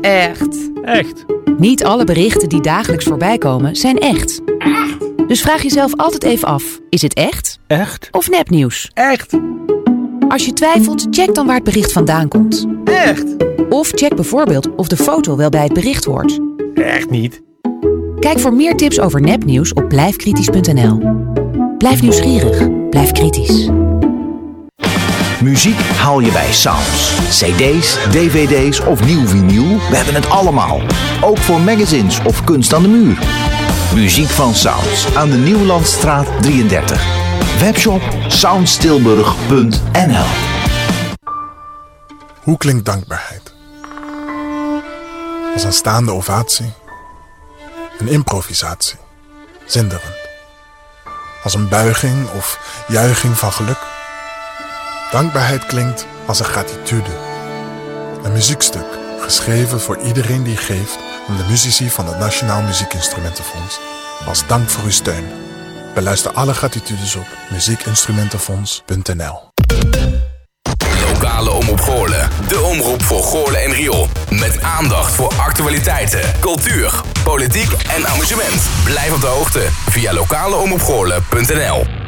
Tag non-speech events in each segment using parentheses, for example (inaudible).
Echt? Echt? Niet alle berichten die dagelijks voorbij komen zijn echt. Dus vraag jezelf altijd even af: is het echt Echt? of nepnieuws? Echt? Als je twijfelt, check dan waar het bericht vandaan komt. Echt? Of check bijvoorbeeld of de foto wel bij het bericht hoort. Echt niet. Kijk voor meer tips over nepnieuws op blijfkritisch.nl. Blijf nieuwsgierig, blijf kritisch. Muziek haal je bij Sounds. CD's, DVD's of nieuw vinyl, we hebben het allemaal. Ook voor magazines of kunst aan de muur. Muziek van Sounds aan de Nieuwlandstraat 33. Webshop soundstilburg.nl Hoe klinkt dankbaarheid? Als een staande ovatie. Een improvisatie. Zinderend. Als een buiging of juiching van geluk. Dankbaarheid klinkt als een gratitude. Een muziekstuk, geschreven voor iedereen die geeft aan de muzici van het Nationaal Muziekinstrumentenfonds. Als dank voor uw steun. Beluister alle gratitudes op muziekinstrumentenfonds.nl. Lokale Omroep Goorlen. De omroep voor Goorlen en Riool. Met aandacht voor actualiteiten, cultuur, politiek en amusement. Blijf op de hoogte via lokaleomroepgoorlen.nl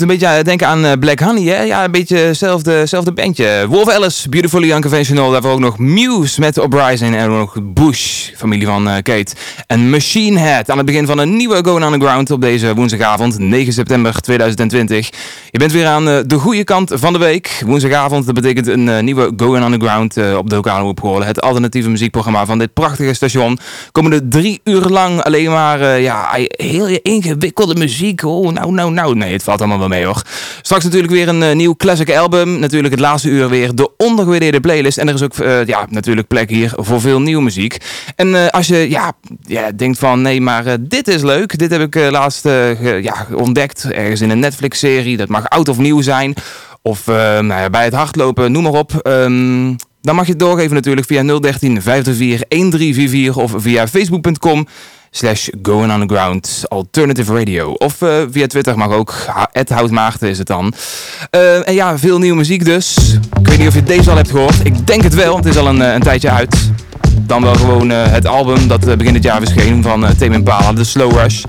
een beetje eh, denken aan eh, Black Honey, hè? Ja, een beetje hetzelfde, bandje. Wolf Alice, Beautifully Unconventional. Daarvoor ook nog Muse met Uprising. En ook nog Bush, familie van eh, Kate. En Machine Head aan het begin van een nieuwe Going Underground op deze woensdagavond, 9 september 2020. Je bent weer aan de goede kant van de week. Woensdagavond, dat betekent een nieuwe Going eh, op de lokale opgeholen. Het alternatieve muziekprogramma van dit prachtige station. Komende drie uur lang alleen maar ja, heel ingewikkelde muziek. Oh, nou, nou, nou. Nee, het valt allemaal wel mee hoor. Straks natuurlijk weer een eh, nieuw classic album. Natuurlijk het laatste uur weer de ondergewaardeerde playlist. En er is ook eh, ja, natuurlijk plek hier voor veel nieuwe muziek. En eh, als je ja, ja, denkt van nee, maar dit is leuk. Dit heb ik laatst ja, ontdekt. Ergens in een Netflix-serie. Dat mag oud of nieuw zijn. Of nou bij het hardlopen, noem maar op. Ehm, dan mag je het doorgeven natuurlijk via 013 524 1344 of via facebook.com slash Going Underground Alternative Radio. Of eh, via Twitter mag ook, Ed Houtmaagden is het dan. Eh, en ja, veel nieuwe muziek dus. Ik weet niet of je deze al hebt gehoord. Ik denk het wel, want het is al een, eh, een tijdje uit. Dan wel gewoon het album dat begin dit jaar verscheen van uh, Tame Impala, The Slow Rush.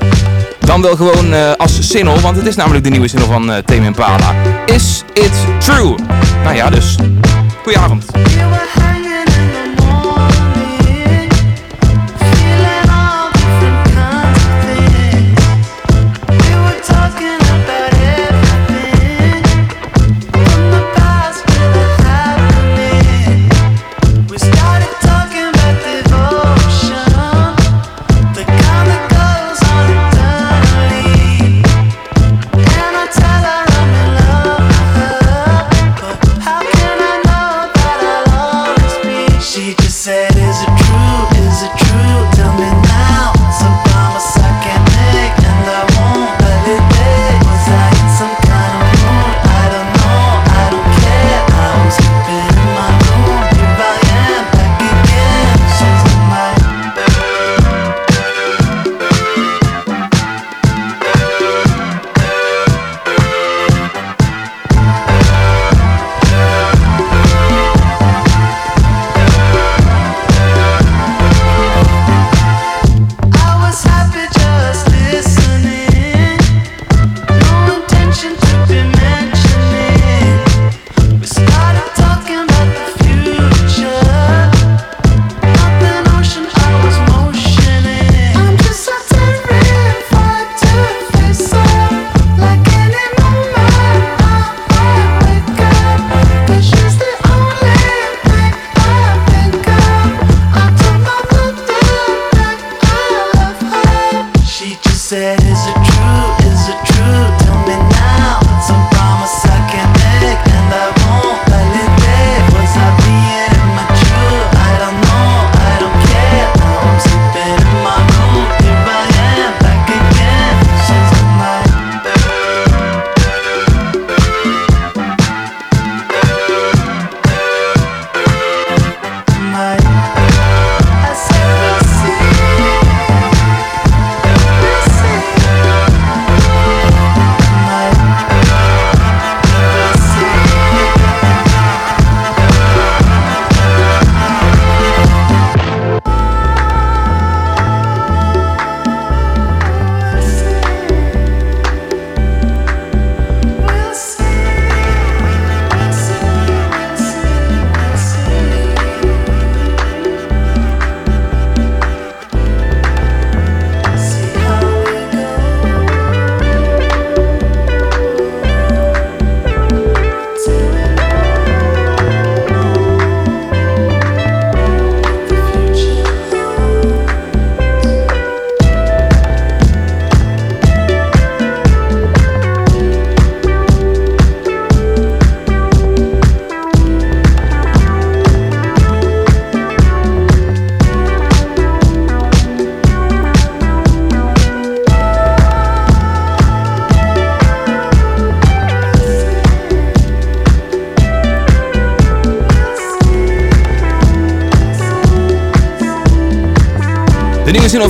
Dan wel gewoon als single, want het is namelijk de nieuwe single van uh, Tame Impala. Is It True? Nou ja, dus. Goedenavond.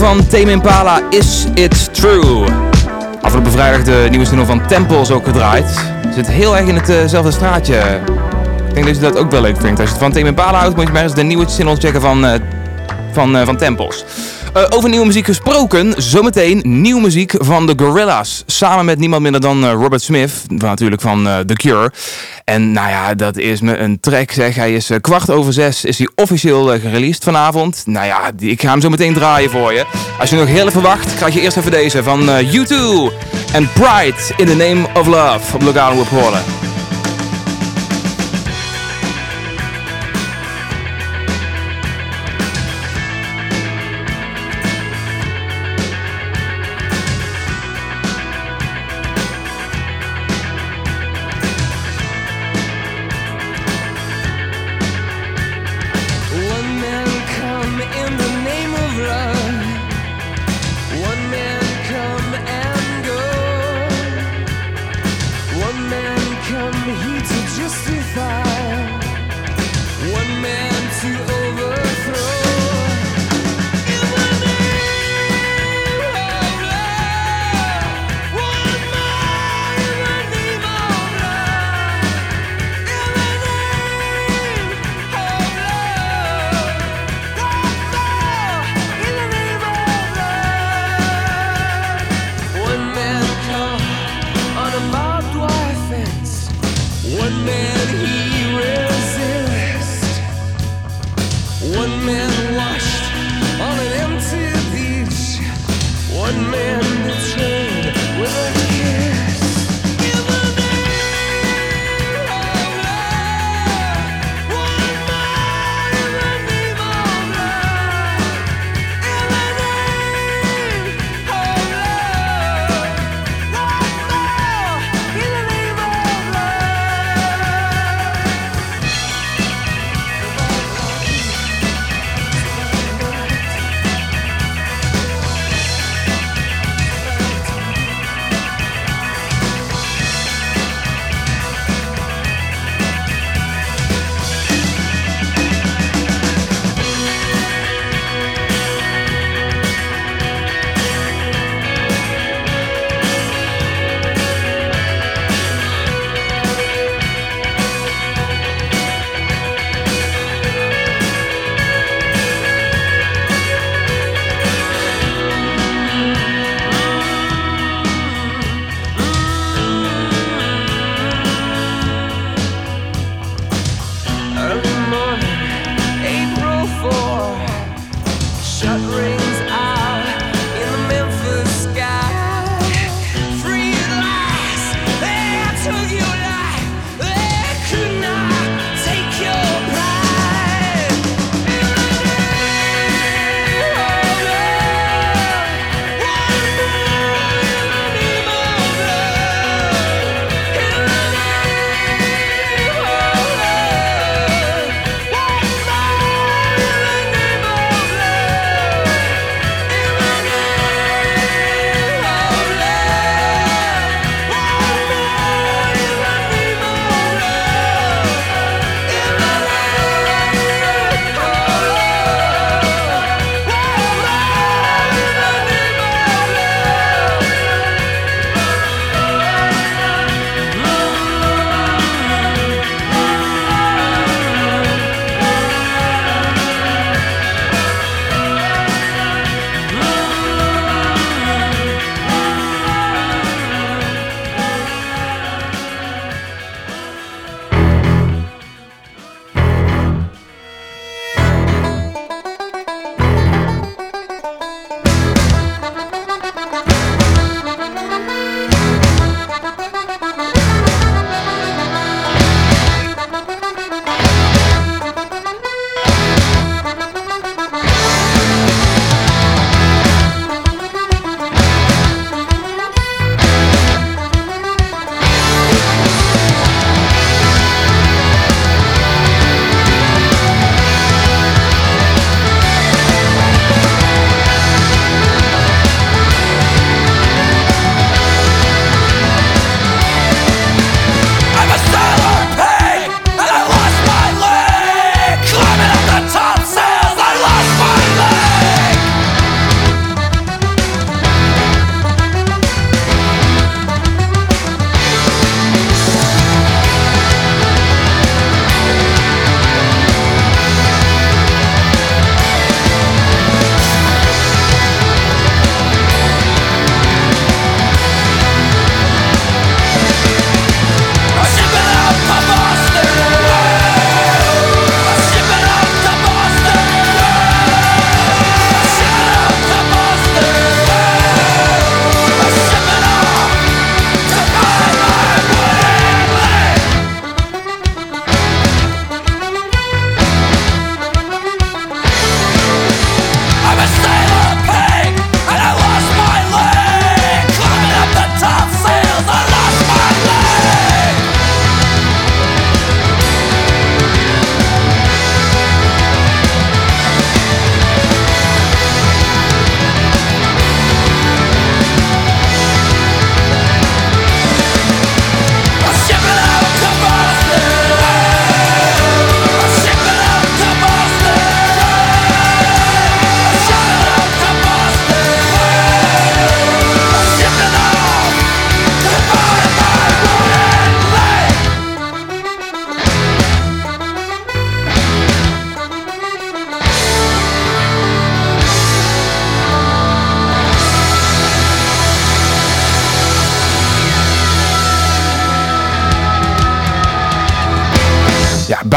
Van Tame Impala, Is It True? Afgelopen vrijdag de nieuwe single van Temples ook gedraaid. Zit heel erg in hetzelfde straatje. Ik denk dat je dat ook wel leuk vindt. Als je het van Tame Impala houdt, moet je maar eens de nieuwe single checken van, uh, van, uh, van Temples. Over nieuwe muziek gesproken, zometeen nieuwe muziek van de Gorillaz. Samen met niemand minder dan Robert Smith, natuurlijk van The Cure. En nou ja, dat is me een track zeg. Hij is kwart over zes, is hij officieel gereleased vanavond. Nou ja, ik ga hem zo meteen draaien voor je. Als je nog heel even wacht, krijg je eerst even deze van U2. En Pride in the Name of Love op Lokale Hoorn.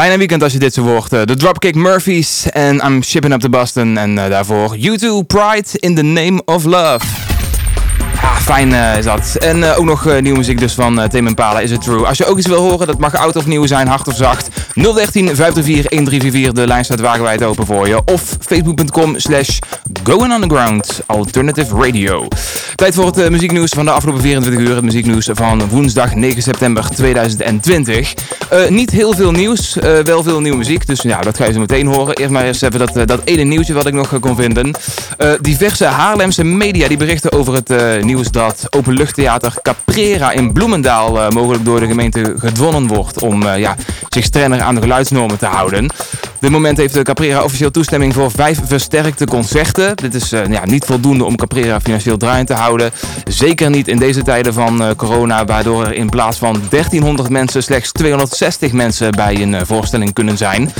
Bijna weekend als je dit zo hoort. Uh, de Dropkick Murphys en I'm Shipping Up to Boston. En uh, daarvoor U2 Pride in the Name of Love. Ah, fijn uh, is dat. En ook nog nieuwe muziek dus van uh, Impala, Is It True. Als je ook iets wil horen, dat mag oud of nieuw zijn, hard of zacht. 013 524 1344, de lijn staat wagenwijd open voor je. Of facebook.com slash Going Underground Alternative Radio. Tijd voor het muzieknieuws van de afgelopen 24 uur. Het muzieknieuws van woensdag 9 september 2020. niet heel veel nieuws, wel veel nieuwe muziek. Dus ja, dat ga je zo meteen horen. Eerst maar eens even dat, dat ene nieuwtje wat ik nog kon vinden. diverse Haarlemse media die berichten over het nieuws dat openluchttheater Caprera in Bloemendaal mogelijk door de gemeente gedwongen wordt om ja, zich strenger aan de geluidsnormen te houden. Op dit moment heeft Caprera officieel toestemming voor vijf versterkte concerten. Dit is ja, niet voldoende om Caprera financieel draaiend te houden. Zeker niet in deze tijden van corona, waardoor er in plaats van 1300 mensen slechts 260 mensen bij een voorstelling kunnen zijn.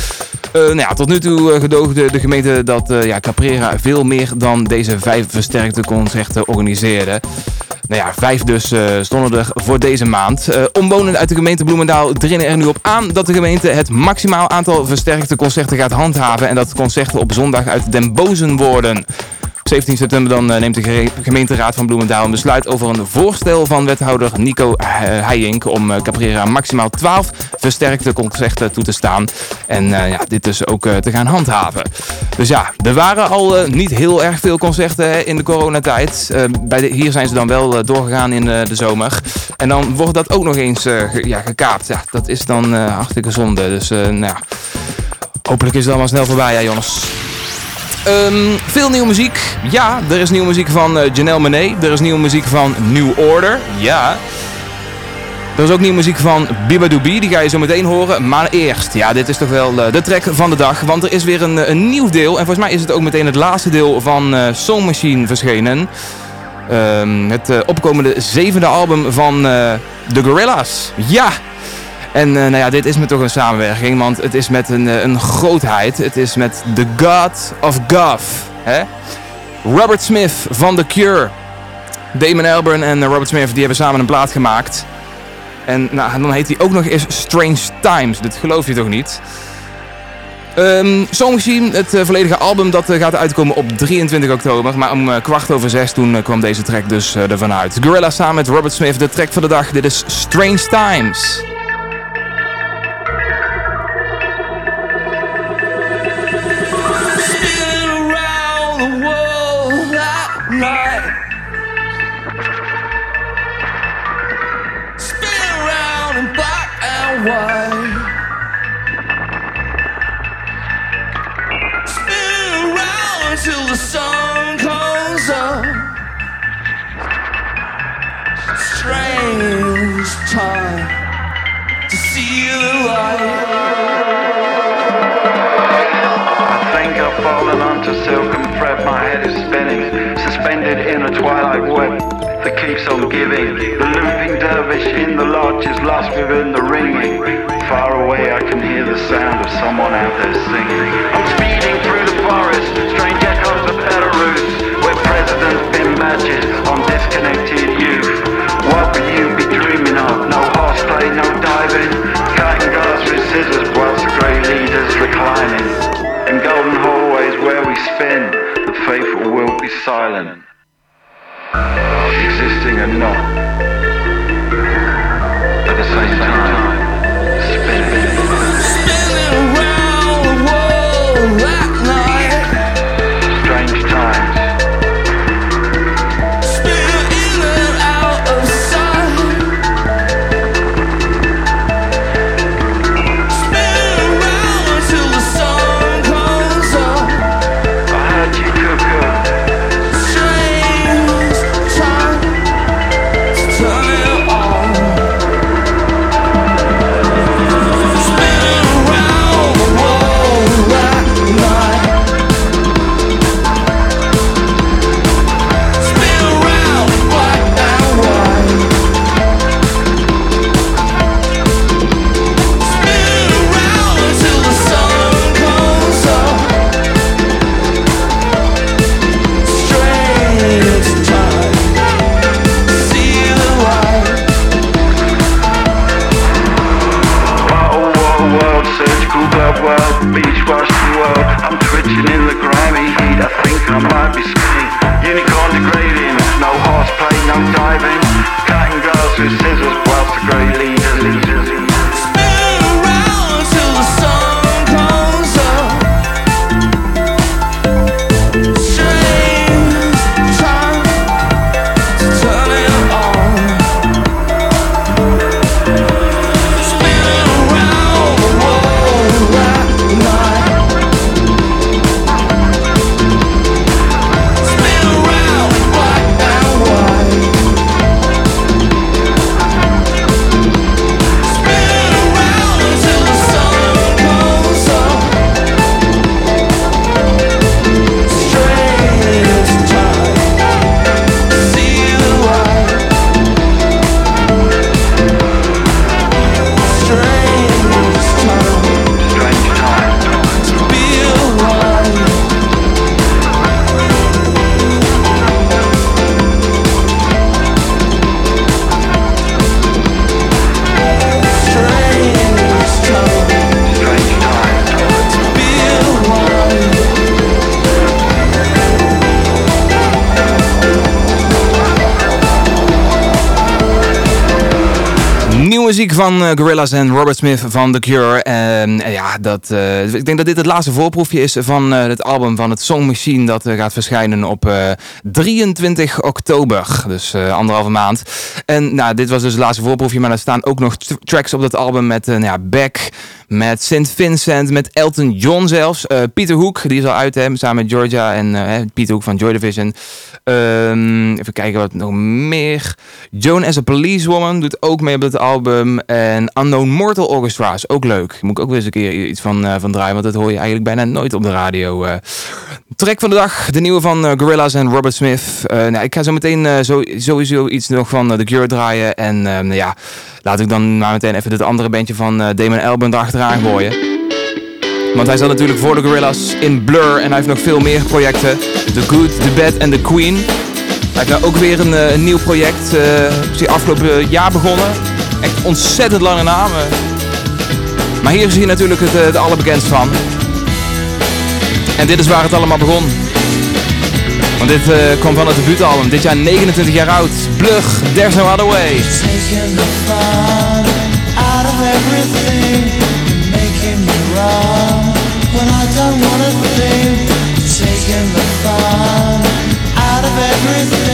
nou ja, tot nu toe gedoogde de gemeente dat ja, Caprera veel meer dan deze vijf versterkte concerten organiseerde. Nou ja, vijf dus uh, stonden er voor deze maand. Uh, omwonenden uit de gemeente Bloemendaal dringen er nu op aan dat de gemeente het maximaal aantal versterkte concerten gaat handhaven en dat concerten op zondag uit den bozen worden. 17 september dan eh, neemt de gemeenteraad van Bloemendaal een besluit over een voorstel van wethouder Nico Heijink om eh, Caprera maximaal 12 versterkte concerten toe te staan. En eh, ja, dit dus ook te gaan handhaven. Dus ja, er waren al niet heel erg veel concerten in de coronatijd. bij hier zijn ze dan wel doorgegaan in de zomer. En dan wordt dat ook nog eens ja, gekaapt. Dat is dan hartstikke zonde. Dus nou ja, hopelijk is het allemaal snel voorbij, ja jongens. Um, veel nieuwe muziek. Ja, er is nieuwe muziek van uh, Janelle Monáe. Er is nieuwe muziek van New Order. Ja. Er is ook nieuwe muziek van Biba Doobie. Die ga je zo meteen horen. Maar eerst, ja, dit is toch wel uh, de track van de dag. Want er is weer een, een nieuw deel. En volgens mij is het ook meteen het laatste deel van uh, Soul Machine verschenen. Um, het opkomende zevende album van The Gorillas. Ja, en uh, nou ja, dit is me toch een samenwerking, want het is met een, uh, een grootheid. Het is met The God of Goth. Hè? Robert Smith van The Cure. Damon Albarn en Robert Smith die hebben samen een plaat gemaakt. En nou, dan heet hij ook nog eens Strange Times. Dat geloof je toch niet? Um, Song Machine, het uh, volledige album, dat gaat uitkomen op 23 oktober. Maar om kwart over zes toen kwam deze track dus ervan uit. Gorilla samen met Robert Smith, de track van de dag. Dit is Strange Times. Why? Spin around until the sun comes up. Strange time to see the light. I think I've fallen onto silk and thread. My head is spinning suspended in a twilight web that keeps on giving. The looping dervish in the lodge is lost within the ringing. Far away, I can hear the sound of someone out there singing. I'm speeding through the forest, strange echoes of Belarus, where presidents bin matches on disconnected youth. What will you be dreaming of? No horseplay, no diving, cutting glass with scissors whilst the great leaders reclining. In golden hallways where we spin, the faithful will be silent. Existing and not. At the same time, spinning. Spinning around the world. slowly van uh, Gorillaz en Robert Smith van The Cure. En ja, dat, uh, ik denk dat dit het laatste voorproefje is van uh, het album van het Song Machine. Dat gaat verschijnen op 23 oktober. Dus anderhalve maand. En nou, dit was dus het laatste voorproefje. Maar er staan ook nog tracks op dat album met nou ja, Beck met St. Vincent, met Elton John zelfs. Uh, Pieter Hoek, die is al uit, hè, samen met Georgia en uh, Pieter Hoek van Joy Division. Um, even kijken wat nog meer. Joan as a Policewoman doet ook mee op het album. En Unknown Mortal Orchestra is ook leuk. Moet ik ook weer eens een keer iets van, uh, van draaien, want dat hoor je eigenlijk bijna nooit op de radio. Track van de dag, de nieuwe van Gorillaz en Robert Smith. nou, ik ga zo meteen sowieso iets nog van The Cure draaien. En nou ja, laat ik dan maar meteen even dit andere bandje van Damon Albarn Want hij zat natuurlijk voor de Gorillaz in Blur en hij heeft nog veel meer projecten. The Good, The Bad en The Queen. Hij heeft nou ook weer een, een nieuw project. Uh, is afgelopen jaar begonnen. Echt ontzettend lange namen. Maar hier is hij natuurlijk het, het allerbekendst van. En dit is waar het allemaal begon. Want dit uh, kwam van het debuutalbum. Dit jaar 29 jaar oud. Blug, There's No Other Way. When I don't wanna think. Taking the fun out of everything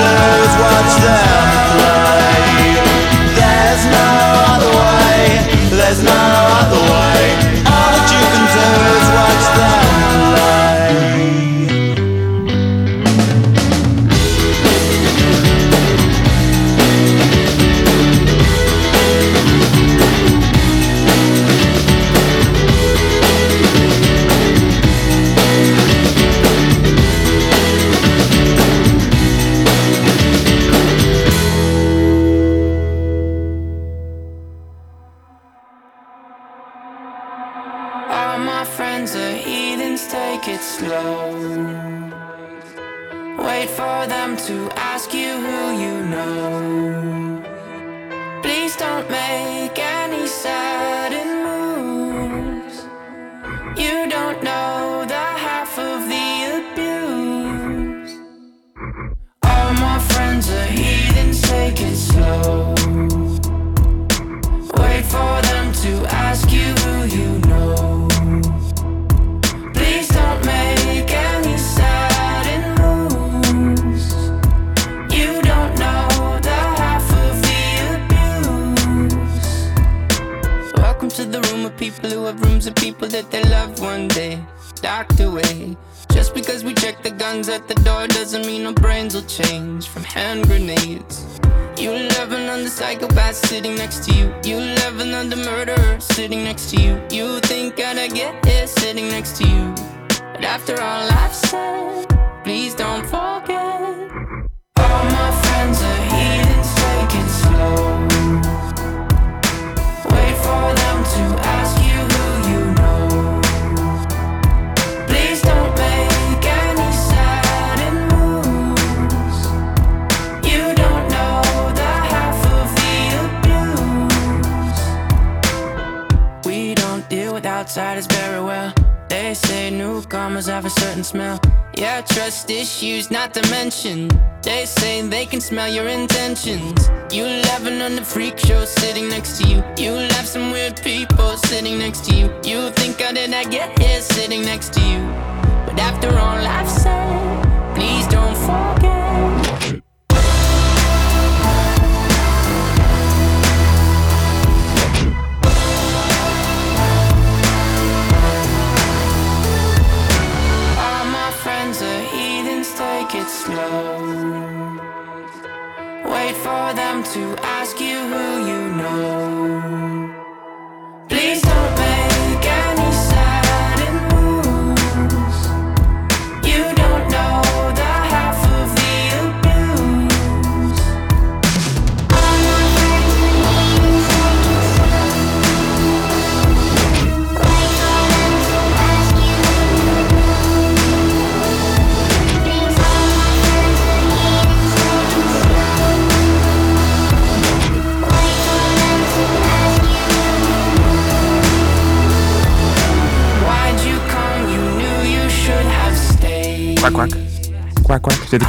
sisters, watch them play. There's no other way, there's no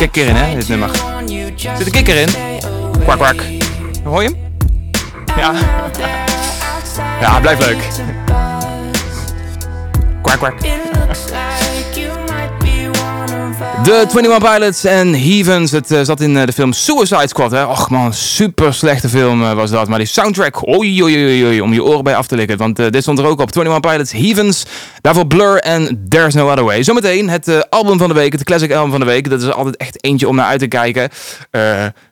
kikker in, hè, dit nummer. Zit een kikker in? Kwak, kwak. Hoor je hem? Ja. (laughs) Ja, blijft leuk. Kwak, kwak. De 21 Pilots en Heavens. Het eh, zat in eh, de film Suicide Squad. Hè? Och man, super slechte film eh, was dat. Maar die soundtrack, oei, oei, oei, om je oren bij af te likken. Want dit stond er ook op. 21 Pilots, Heavens. Daarvoor Blur en There's No Other Way. Zometeen het album van de week, het classic album van de week. Dat is altijd echt eentje om naar uit te kijken.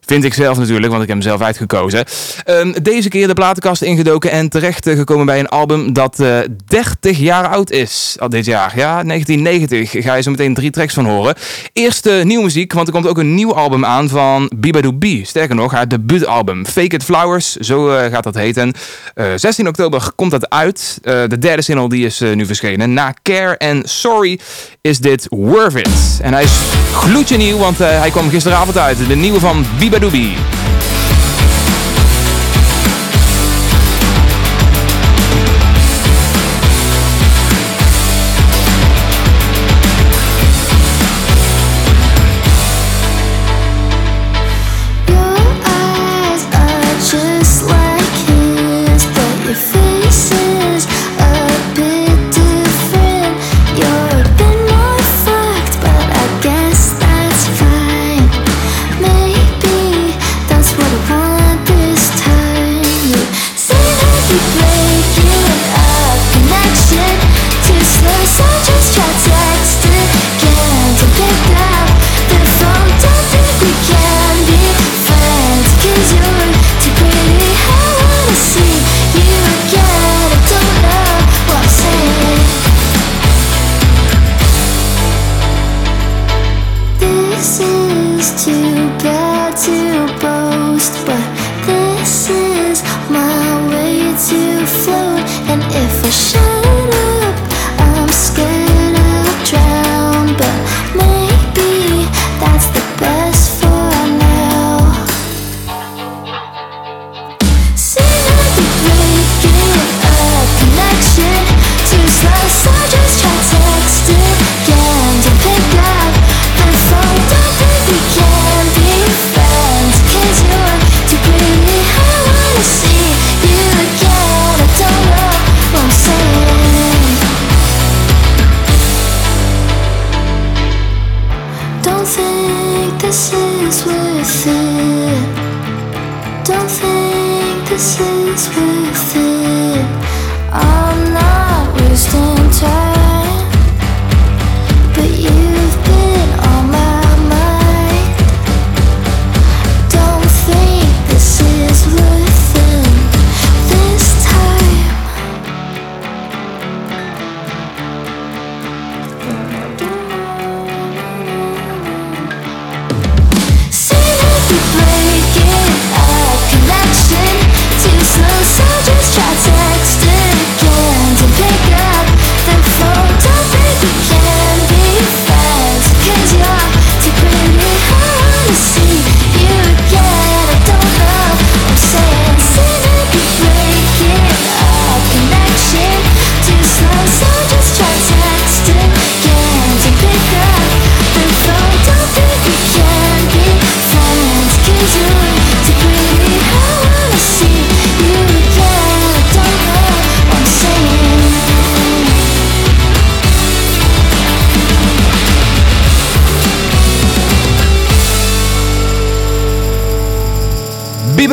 vind ik zelf natuurlijk, want ik heb hem zelf uitgekozen. Ehm, deze keer de platenkast ingedoken en terecht gekomen bij een album dat 30 jaar oud is. Al dit jaar, ja, 1990. Ga je zo meteen drie tracks van horen eerste nieuwe muziek, want er komt ook een nieuw album aan van Bibadoo B. Sterker nog, haar debuutalbum Fake It Flowers, zo eh, gaat dat heten. Eh, 16 oktober komt dat uit. Eh, de derde single die is nu verschenen. Na Care en Sorry is dit Worth It. En hij is gloedje nieuw, want hij kwam gisteravond uit. De nieuwe van Bibadoo B.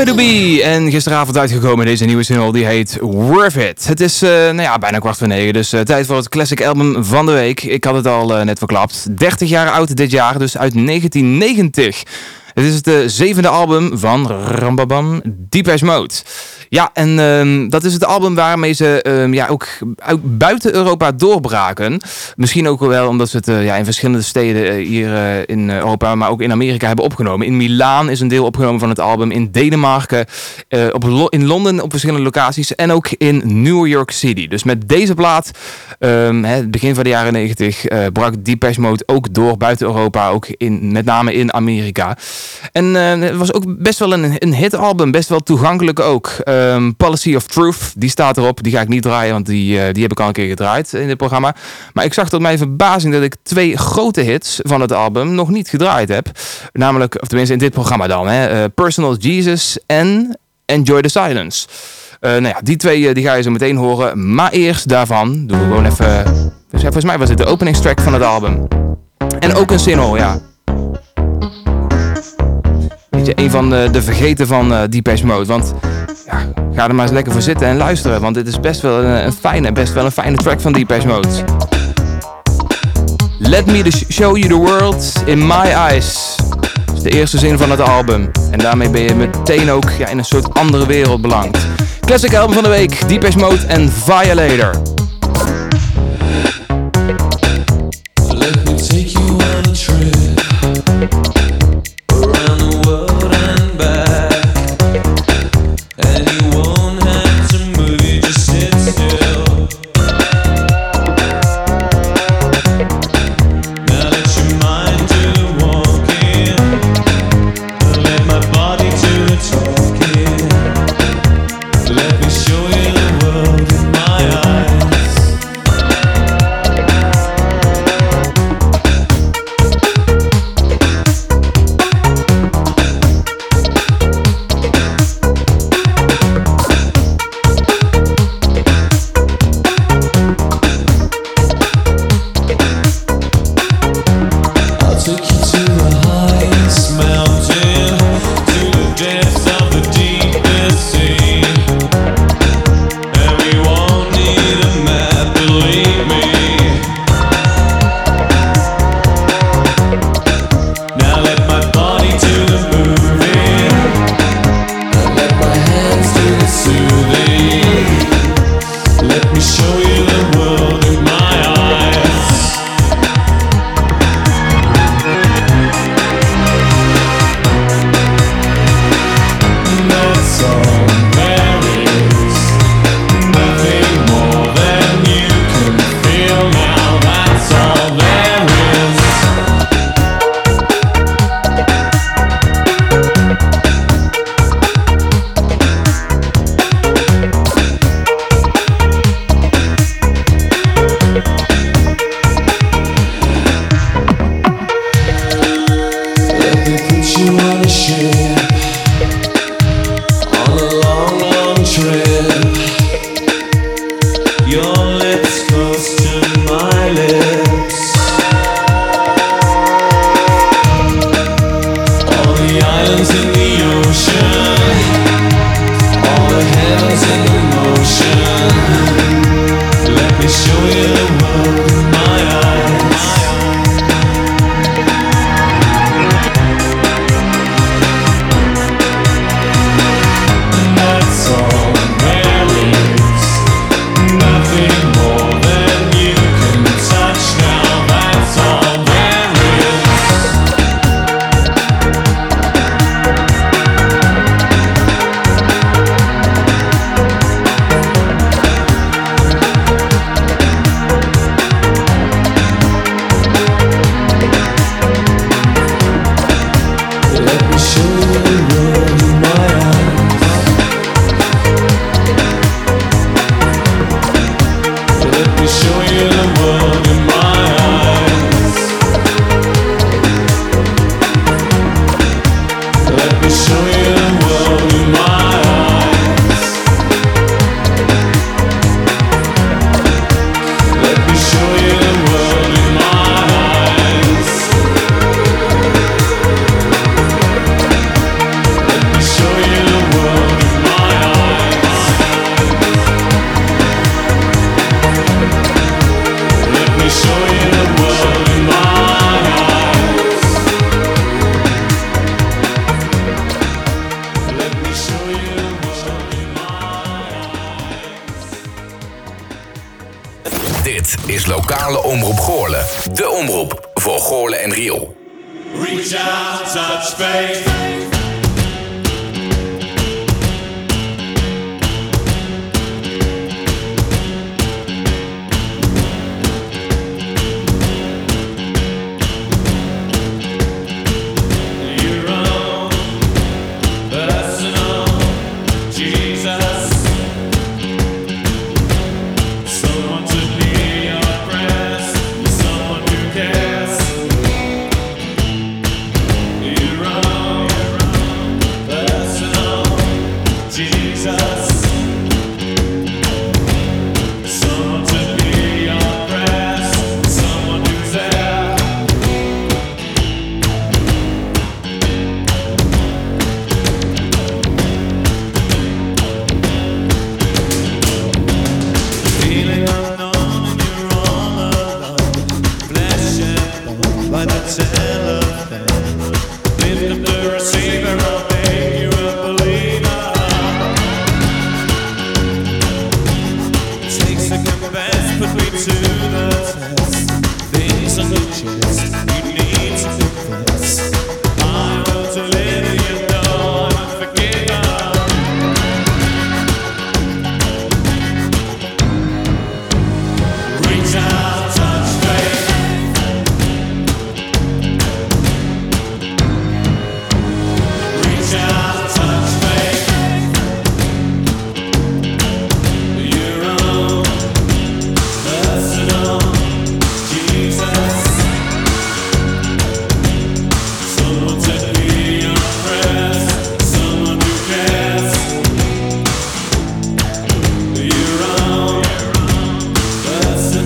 to Be. En gisteravond uitgekomen deze nieuwe single, die heet Worth It. Het is eh, nou ja, bijna kwart voor negen, dus eh, tijd voor het classic album van de week. Ik had het al eh, net verklapt. 30 jaar oud dit jaar, dus uit 1990. Het is het eh, zevende album van Rambabam Deepesh Mode. Ja, en ehm, dat is het album waarmee ze ehm, ja, ook uit- buiten Europa doorbraken. Misschien ook wel omdat ze het eh, ja, in verschillende steden eh, hier in Europa, maar ook in Amerika hebben opgenomen. In Milaan is een deel opgenomen van het album. In Denemarken, op in Londen op verschillende locaties. En ook in New York City. Dus met deze plaat, het begin van de jaren 90, eh, brak Depeche Mode ook door buiten Europa. Ook in, met name in Amerika. En eh, het was ook best wel een, een hitalbum, best wel toegankelijk ook. Ehm, Policy of Truth, die staat erop. Die ga ik niet draaien, want die, eh, die heb ik al een keer gedraaid in dit programma. Maar ik zag tot mijn verbazing dat ik twee grote hits van het album nog niet gedraaid heb. Namelijk, of tenminste in dit programma dan, hè, eh, Personal Jesus en Enjoy the Silence. Nou ja, die twee die ga je zo meteen horen. Maar eerst daarvan doen we gewoon even... dus volgens mij was dit de openingstrack van het album. En ook een single, ja. Weet je, een van de, de vergeten van Deepesh Mode. Want ja, ga er maar eens lekker voor zitten en luisteren. Want dit is best wel een, fijne, best wel een fijne track van Deepesh Mode. Let me show you the world in my eyes. Dat is de eerste zin van het album. En daarmee ben je meteen ook ja, in een soort andere wereld belangt. Classic album van de week, Deepesh Mode en Violator.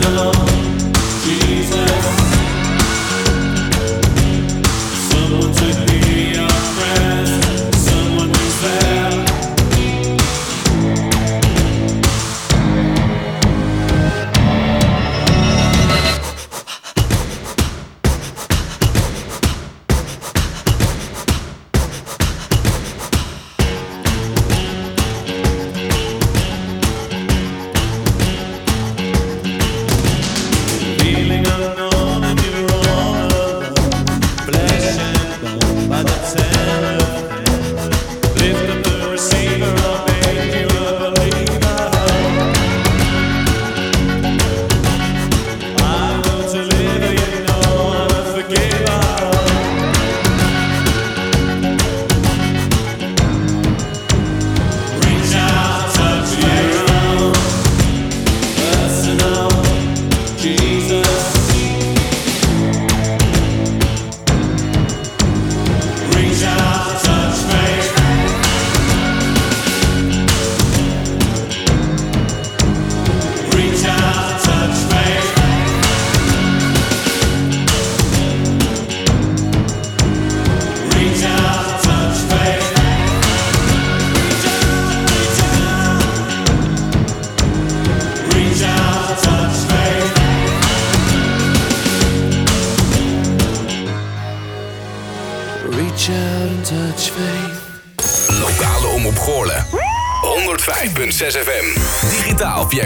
Personal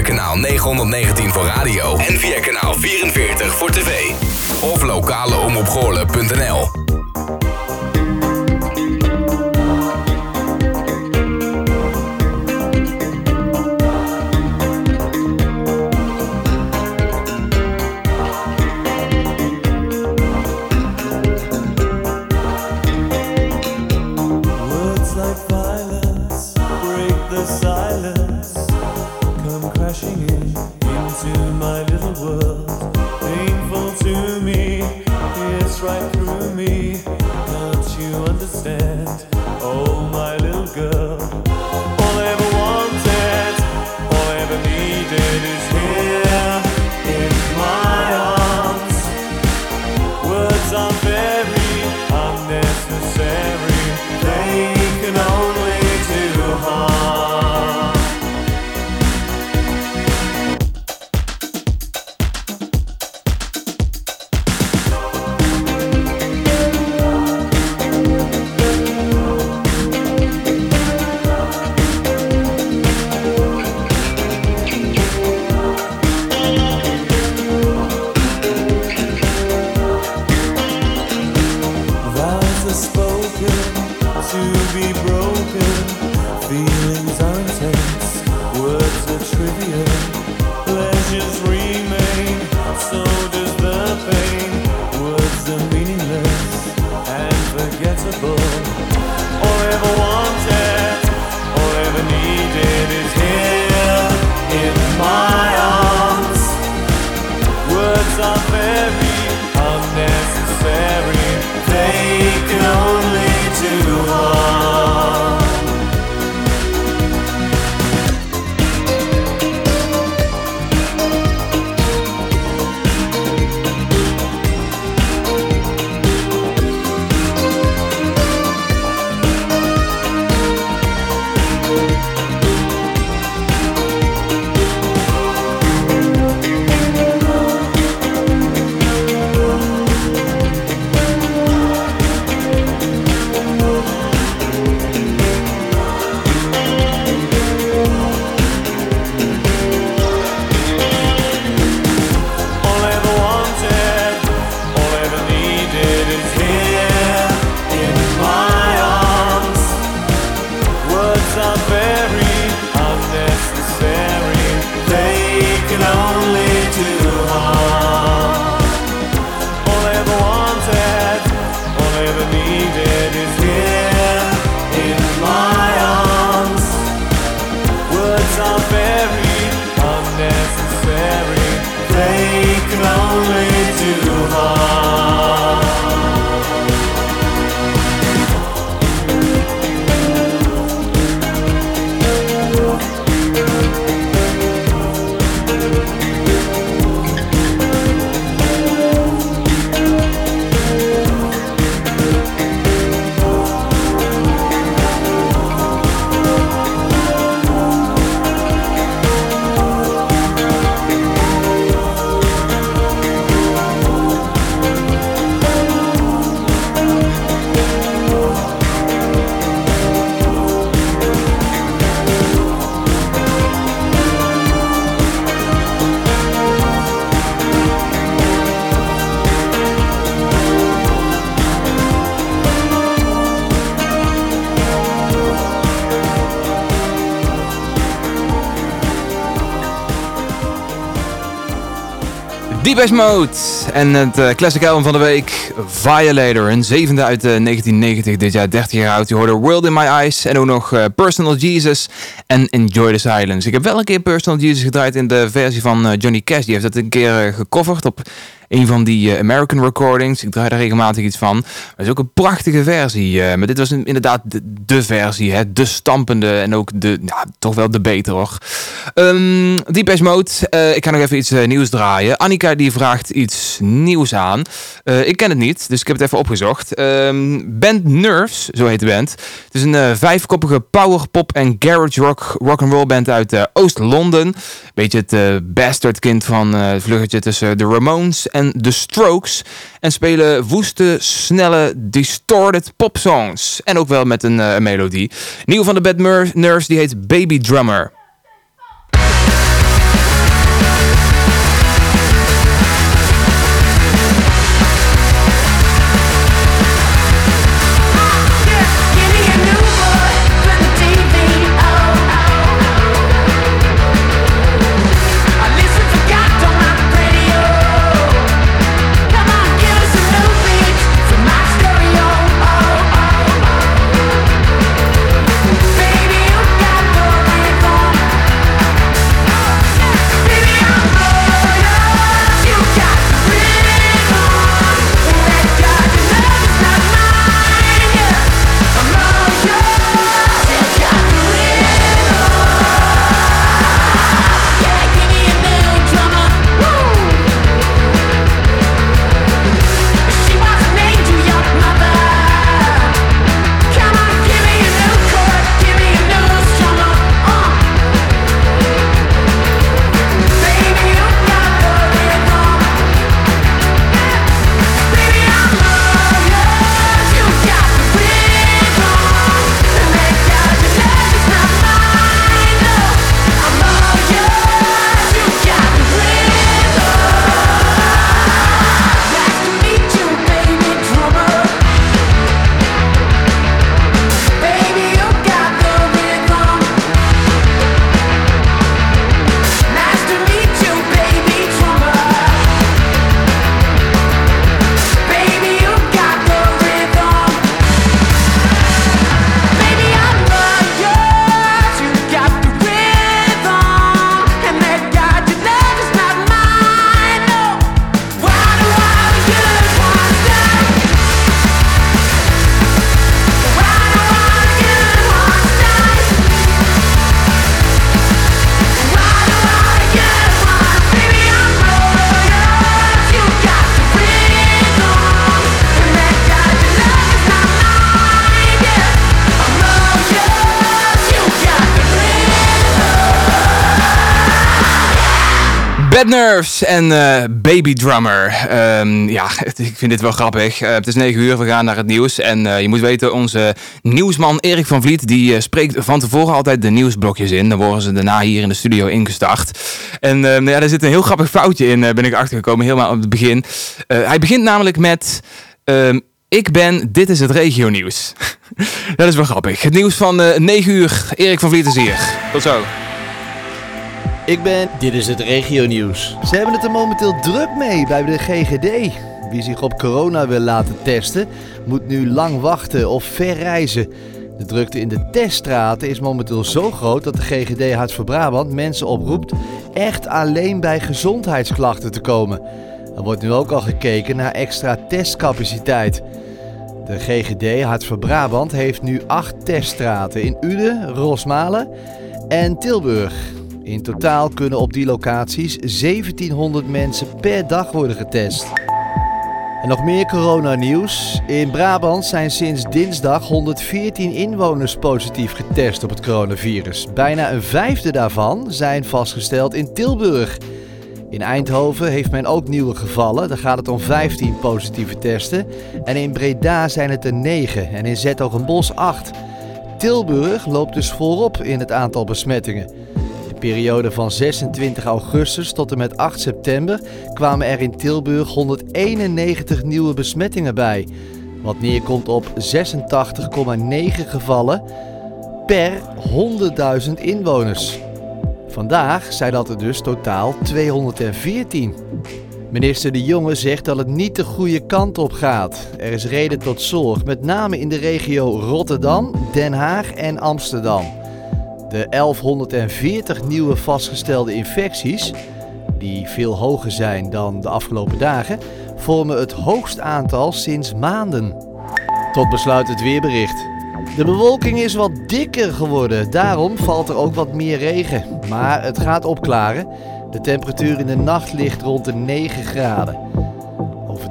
kanaal 919 Deepest Mode en het eh, classic album van de week, Violator. Een zevende uit eh, 1990, dit jaar 30 jaar oud. Je hoorde World in My Eyes en ook nog eh, Personal Jesus en Enjoy the Silence. Ik heb wel een keer Personal Jesus gedraaid in de versie van eh, Johnny Cash. Die heeft dat een keer eh, gecoverd op een van die eh, American recordings. Ik draai daar regelmatig iets van. Dat is ook een prachtige versie. eh, maar dit was inderdaad de, de versie. Hè? De stampende en ook de, ja, toch wel de beter hoor. Um, Deepest Mode. eh, ik ga nog even iets eh, nieuws draaien. Annika die vraagt iets nieuws aan. Eh, ik ken het niet, dus ik heb het even opgezocht. Ehm, band Nerves, zo heet de band. Het is een vijfkoppige power pop en garage rock rock'n'roll band uit Oost-Londen. Beetje het bastardkind van het vluggetje tussen de Ramones en de Strokes. En spelen woeste, snelle, distorted popsongs. En ook wel met een melodie. Nieuw van de Mer- Nerves, die heet Baby Drummer. Nerves en eh, Baby Drummer. Ehm, ja, ik vind dit wel grappig. Eh, het is 9 uur, we gaan naar het nieuws. En eh, je moet weten, onze nieuwsman Erik van Vliet... die spreekt van tevoren altijd de nieuwsblokjes in. Dan worden ze daarna hier in de studio ingestart. En ehm, ja, daar zit een heel grappig foutje in, ben ik achtergekomen. Helemaal op het begin. Hij begint namelijk met... ehm, ik ben, dit is het regionieuws. (laughs) dat is wel grappig. Het nieuws van eh 9 uur. Erik van Vliet is hier. Tot zo. Ik ben, dit is het regionieuws. Ze hebben het er momenteel druk mee bij de GGD. Wie zich op corona wil laten testen, moet nu lang wachten of ver reizen. De drukte in de teststraten is momenteel zo groot dat de GGD Hart voor Brabant mensen oproept echt alleen bij gezondheidsklachten te komen. Er wordt nu ook al gekeken naar extra testcapaciteit. De GGD Hart voor Brabant heeft nu acht teststraten in Uden, Rosmalen en Tilburg. In totaal kunnen op die locaties 1700 mensen per dag worden getest. En nog meer coronanieuws. In Brabant zijn sinds dinsdag 114 inwoners positief getest op het coronavirus. Bijna een vijfde daarvan zijn vastgesteld in Tilburg. In Eindhoven heeft men ook nieuwe gevallen. Daar gaat het om 15 positieve testen. En in Breda zijn het er 9 en in Zetogenbos 8. Tilburg loopt dus voorop in het aantal besmettingen. De periode van 26 augustus tot en met 8 september kwamen er in Tilburg 191 nieuwe besmettingen bij. Wat neerkomt op 86,9 gevallen per 100.000 inwoners. Vandaag zijn dat er dus totaal 214. Minister De Jonge zegt dat het niet de goede kant op gaat. Er is reden tot zorg, met name in de regio Rotterdam, Den Haag en Amsterdam. De 1140 nieuwe vastgestelde infecties, die veel hoger zijn dan de afgelopen dagen, vormen het hoogst aantal sinds maanden. Tot besluit het weerbericht. De bewolking is wat dikker geworden, daarom valt er ook wat meer regen. Maar het gaat opklaren. De temperatuur in de nacht ligt rond de 9 graden.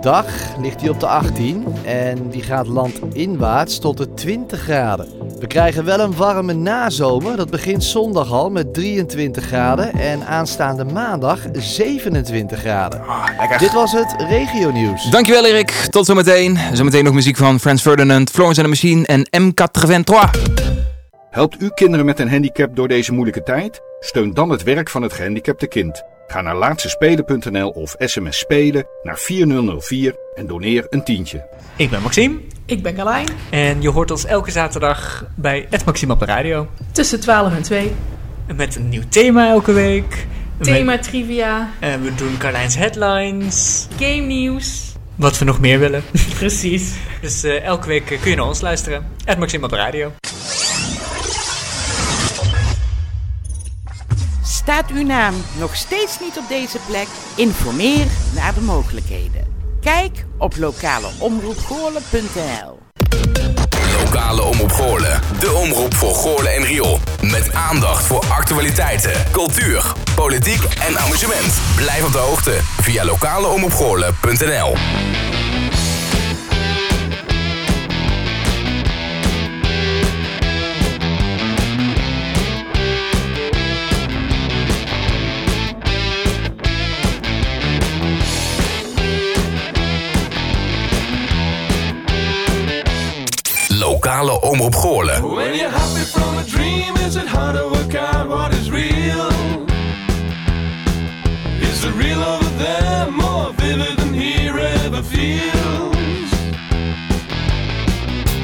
Overdag ligt die op de 18 en die gaat landinwaarts tot de 20 graden. We krijgen wel een warme nazomer, dat begint zondag al met 23 graden en aanstaande maandag 27 graden. Dit was het regio nieuws. Dankjewel Erik, tot zometeen. Zometeen nog muziek van Frans Ferdinand, Florence and the Machine en M83. Helpt u kinderen met een handicap door deze moeilijke tijd? Steun dan het werk van het gehandicapte kind. Ga naar laatstespelen.nl of sms spelen naar 4004 en doneer een tientje. Ik ben Maxime Ik ben Carlijn. en je hoort ons elke zaterdag bij Het Maxime op de radio. Tussen 12 en 2. Met een nieuw thema elke week. Thema Met- trivia, en we doen Carlijns headlines. game nieuws. Wat we nog meer willen. Precies. Dus eh, elke week kun je naar ons luisteren. Het Maxime op de radio. Staat uw naam nog steeds niet op deze plek? Informeer naar de mogelijkheden. Kijk op lokaleomroepgoorlen.nl Lokale Omroep Goorlen. De omroep voor Goorlen en Riool. Met aandacht voor actualiteiten, cultuur, politiek en amusement. Blijf op de hoogte via lokaleomroepgoorlen.nl Lokale Omroep Goorlen. When you're happy from a dream, is it hard to work out what is real? Is the real over there more vivid than here ever feels?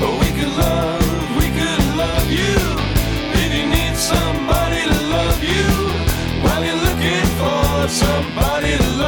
Oh, we could love, we could love you. If you need somebody to love you, while you're looking for somebody to love.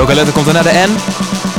Welke letter komt er na de N?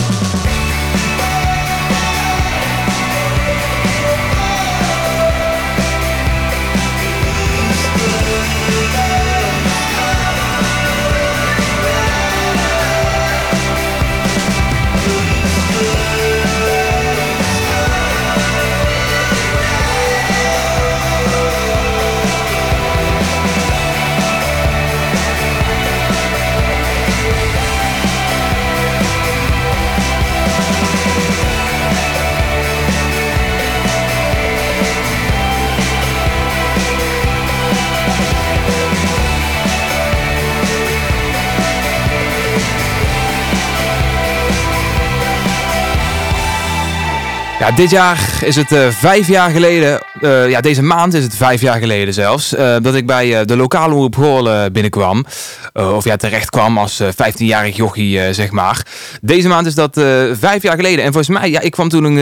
Ja, dit jaar is het eh, vijf jaar geleden, eh, ja deze maand is het vijf jaar geleden zelfs, eh, dat ik bij eh, de lokale omroep Goorlen binnenkwam. Of ja, terecht kwam als eh, 15-jarig jochie, zeg maar. Deze maand is dat vijf jaar geleden. En volgens mij, ja, ik kwam toen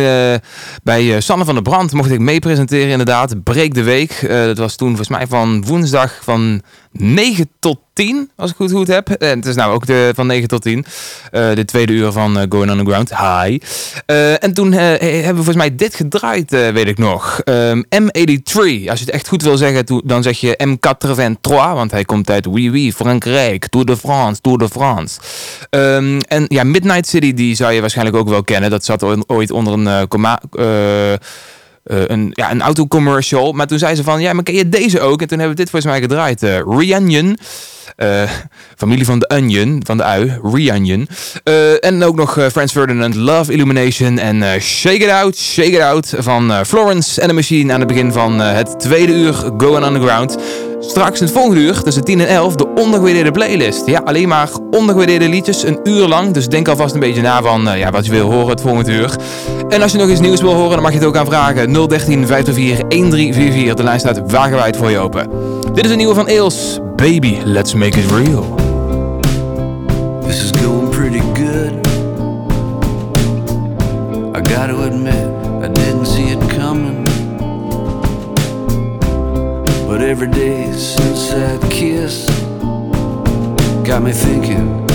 bij Sanne van der Brand, mocht ik mee presenteren inderdaad. Breek de Week. Dat was toen volgens mij van woensdag van 9 tot 10, als ik het goed heb. En het is nou ook de, van 9 tot 10. eh, de tweede uur van eh, Going Underground. Hi. En toen hebben we volgens mij dit gedraaid, weet ik nog. Ehm, M83. Als je het echt goed wil zeggen, dan zeg je M83. Want hij komt uit Oui Oui, Frankrijk. Tour de France, Tour de France. Ehm, en ja, Midnight City, die zou je waarschijnlijk ook wel kennen. Dat zat ooit- onder een... eh, eh, een, ja, een autocommercial. Maar toen zei ze van, ja, maar ken je deze ook? En toen hebben we dit volgens mij gedraaid. eh, Reunion. Eh, familie van de Onion, van de ui. Reunion. En ook nog Franz Ferdinand, Love Illumination. En Shake It Out, Shake It Out van Florence and the Machine aan het begin van het tweede uur Going Underground. Straks in het volgende uur, tussen 10 en 11, de ondergewaardeerde playlist. Ja, alleen maar ondergewaardeerde liedjes, een uur lang. Dus denk alvast een beetje na van eh, ja, wat je wil horen het volgende uur. En als je nog iets nieuws wil horen, dan mag je het ook aanvragen. 013 524 1344. De lijn staat wagenwijd voor je open. Dit is een nieuwe van Eels. Baby, let's make it real. This is going pretty good. I gotta every day since that kiss got me thinking,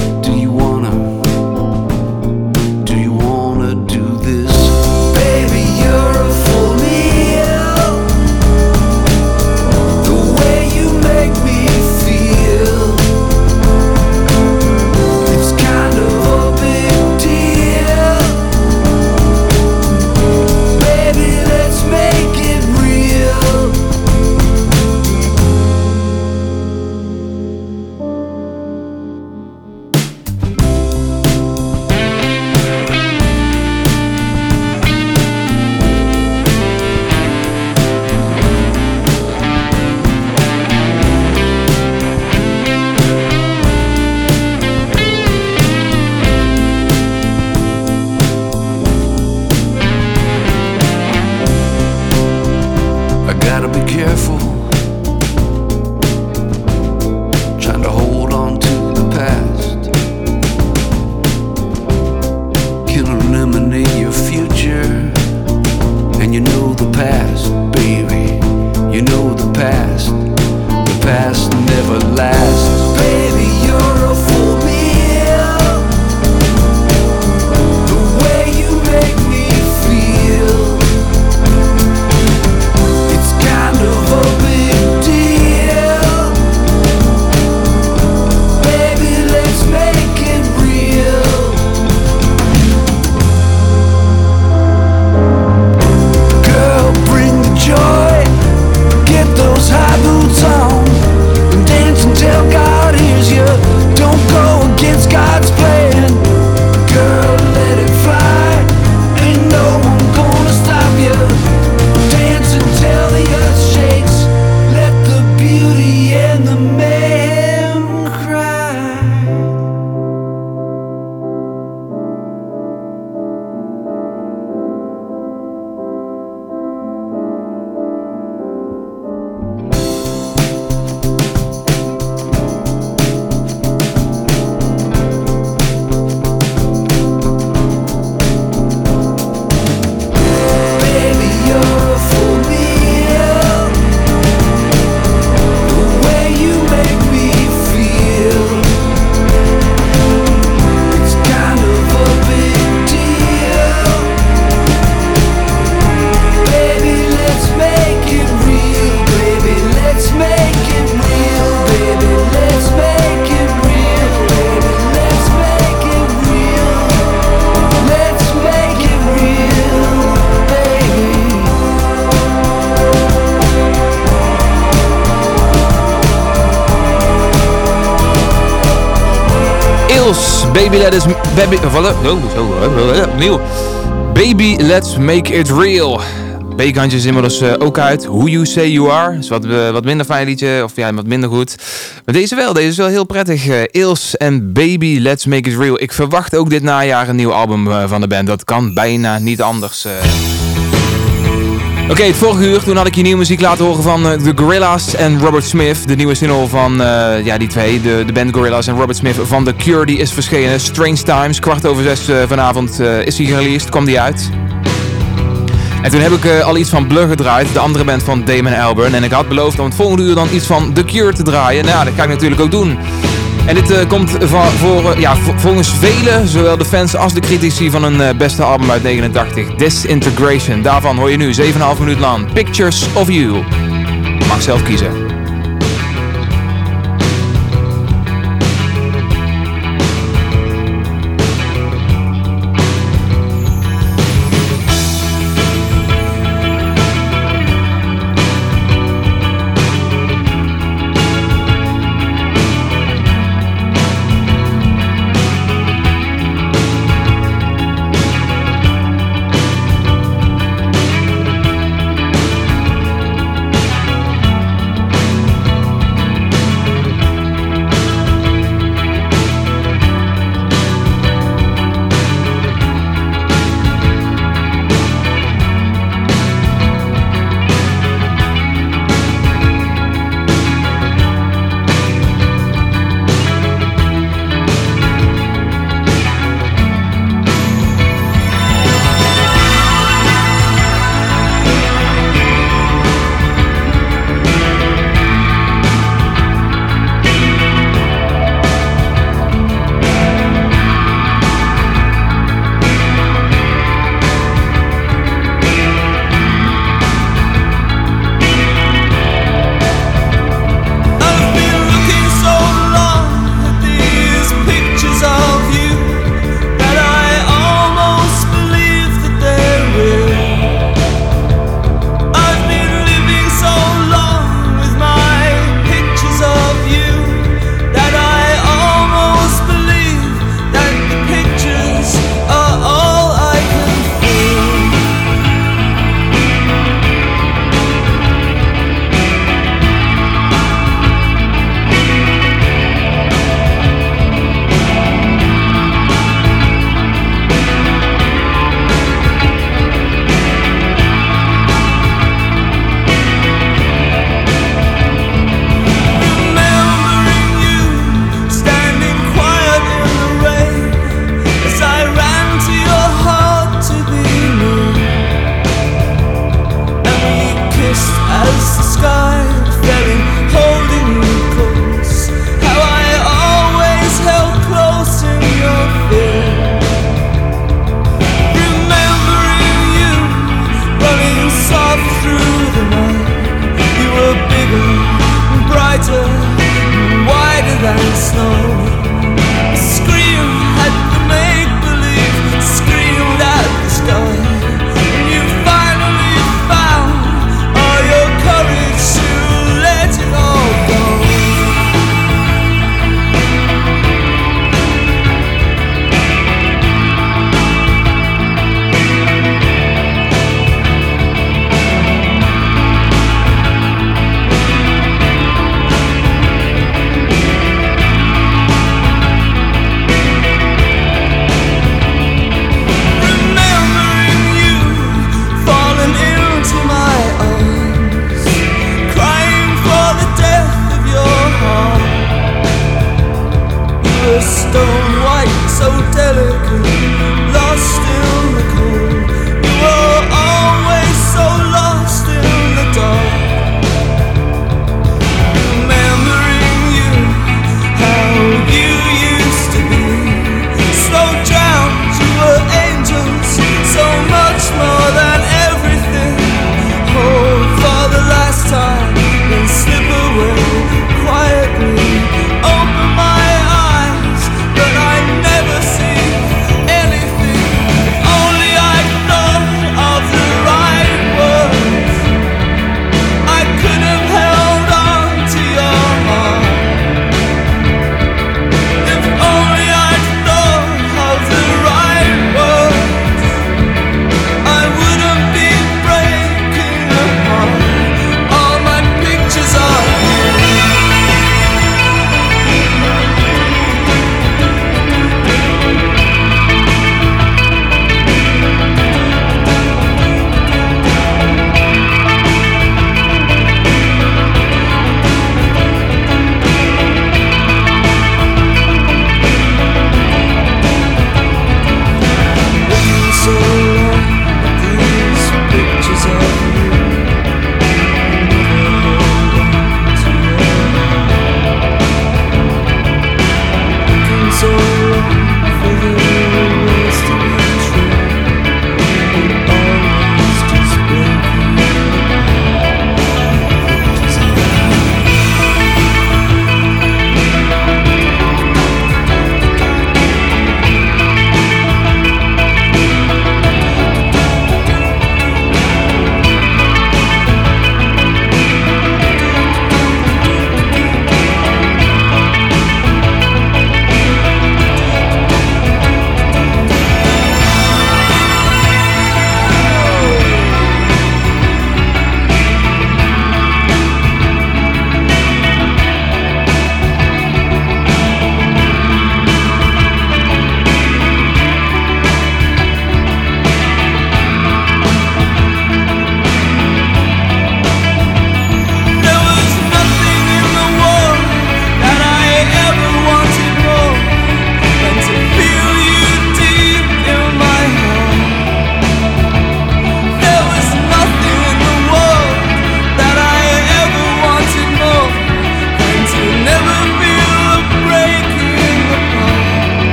Let's Make It Real. B-kantje is inmiddels eh, ook uit. Who You Say You Are. is wat, wat minder fijn liedje. Of ja, wat minder goed. Maar deze wel. Deze is wel heel prettig. eh Eels en Baby Let's Make It Real. Ik verwacht ook dit najaar een nieuw album eh, van de band. Dat kan bijna niet anders. Oké, het vorige uur, toen had ik je nieuwe muziek laten horen van The Gorillas en Robert Smith. De nieuwe single van, ja die twee, de, de band Gorillas en Robert Smith van The Cure, die is verschenen. Strange Times, kwart over zes vanavond is die gereleased, kwam die uit. En toen heb ik eh, al iets van Blur gedraaid, de andere band van Damon Albarn. En ik had beloofd om het volgende uur dan iets van The Cure te draaien. Nou, dat ga ik natuurlijk ook doen. En dit eh, komt voor, eh, ja, vo- volgens velen, zowel de fans als de critici van een beste album uit 89, Disintegration. Daarvan hoor je nu 7,5 minuut lang Pictures of You. Mag zelf kiezen.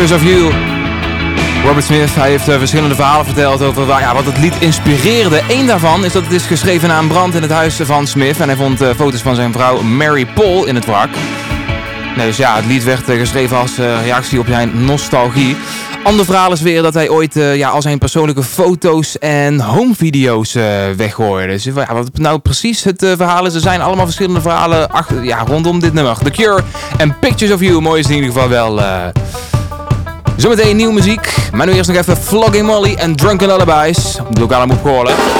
Pictures of You. Robert Smith hij heeft eh, verschillende verhalen verteld over ja, wat het lied inspireerde. Eén daarvan is dat het is geschreven na een brand in het huis van Smith. En hij vond eh, foto's van zijn vrouw Mary Paul in het wrak. Dus ja, het lied werd eh, geschreven als reactie op zijn nostalgie. Ander verhaal is weer dat hij ooit ja, al zijn persoonlijke foto's en homevideo's weggooide. Dus ja, wat nou precies het verhaal is, er zijn allemaal verschillende verhalen achter, ja, rondom dit nummer. The Cure en Pictures of You, mooi is in ieder geval wel. Zometeen nieuwe muziek, maar nu eerst nog even Flogging Molly en Drunken Lullabies. op de lokale moet horen.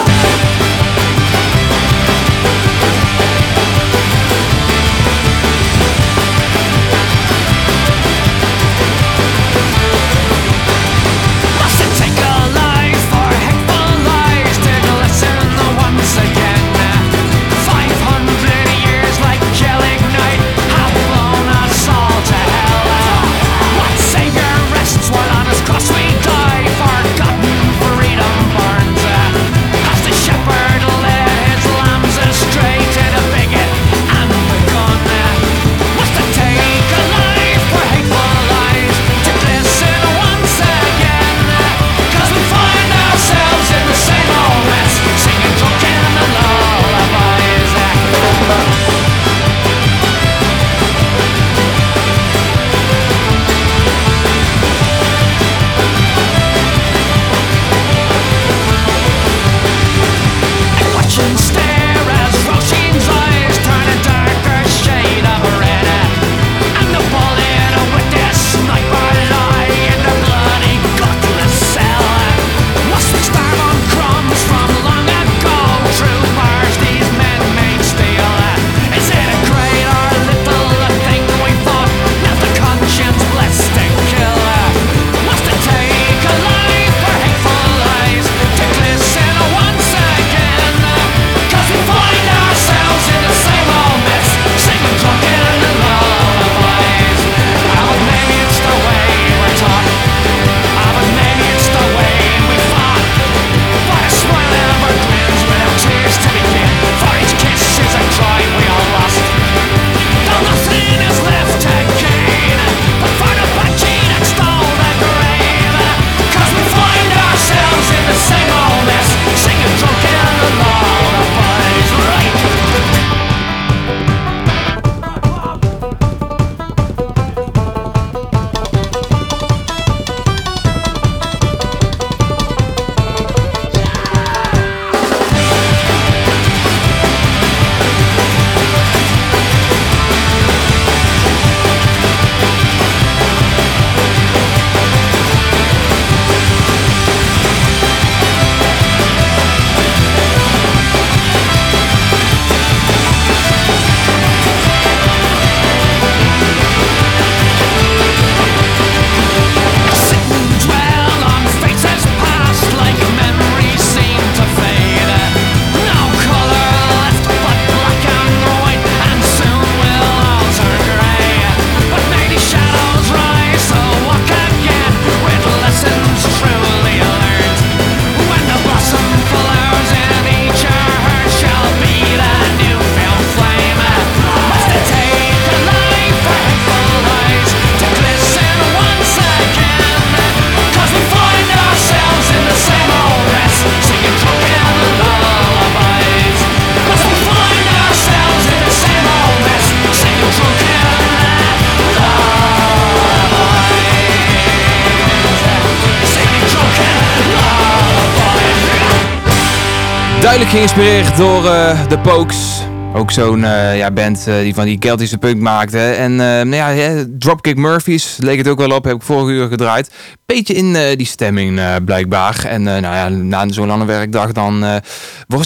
Geïnspireerd door eh de Pokes. Ook zo'n eh, ja, band eh, die van die Keltische punk maakte. En nou ja, Dropkick Murphys leek het ook wel op. Heb ik vorige uur gedraaid. Beetje in die stemming blijkbaar. En nou ja, na zo'n lange werkdag dan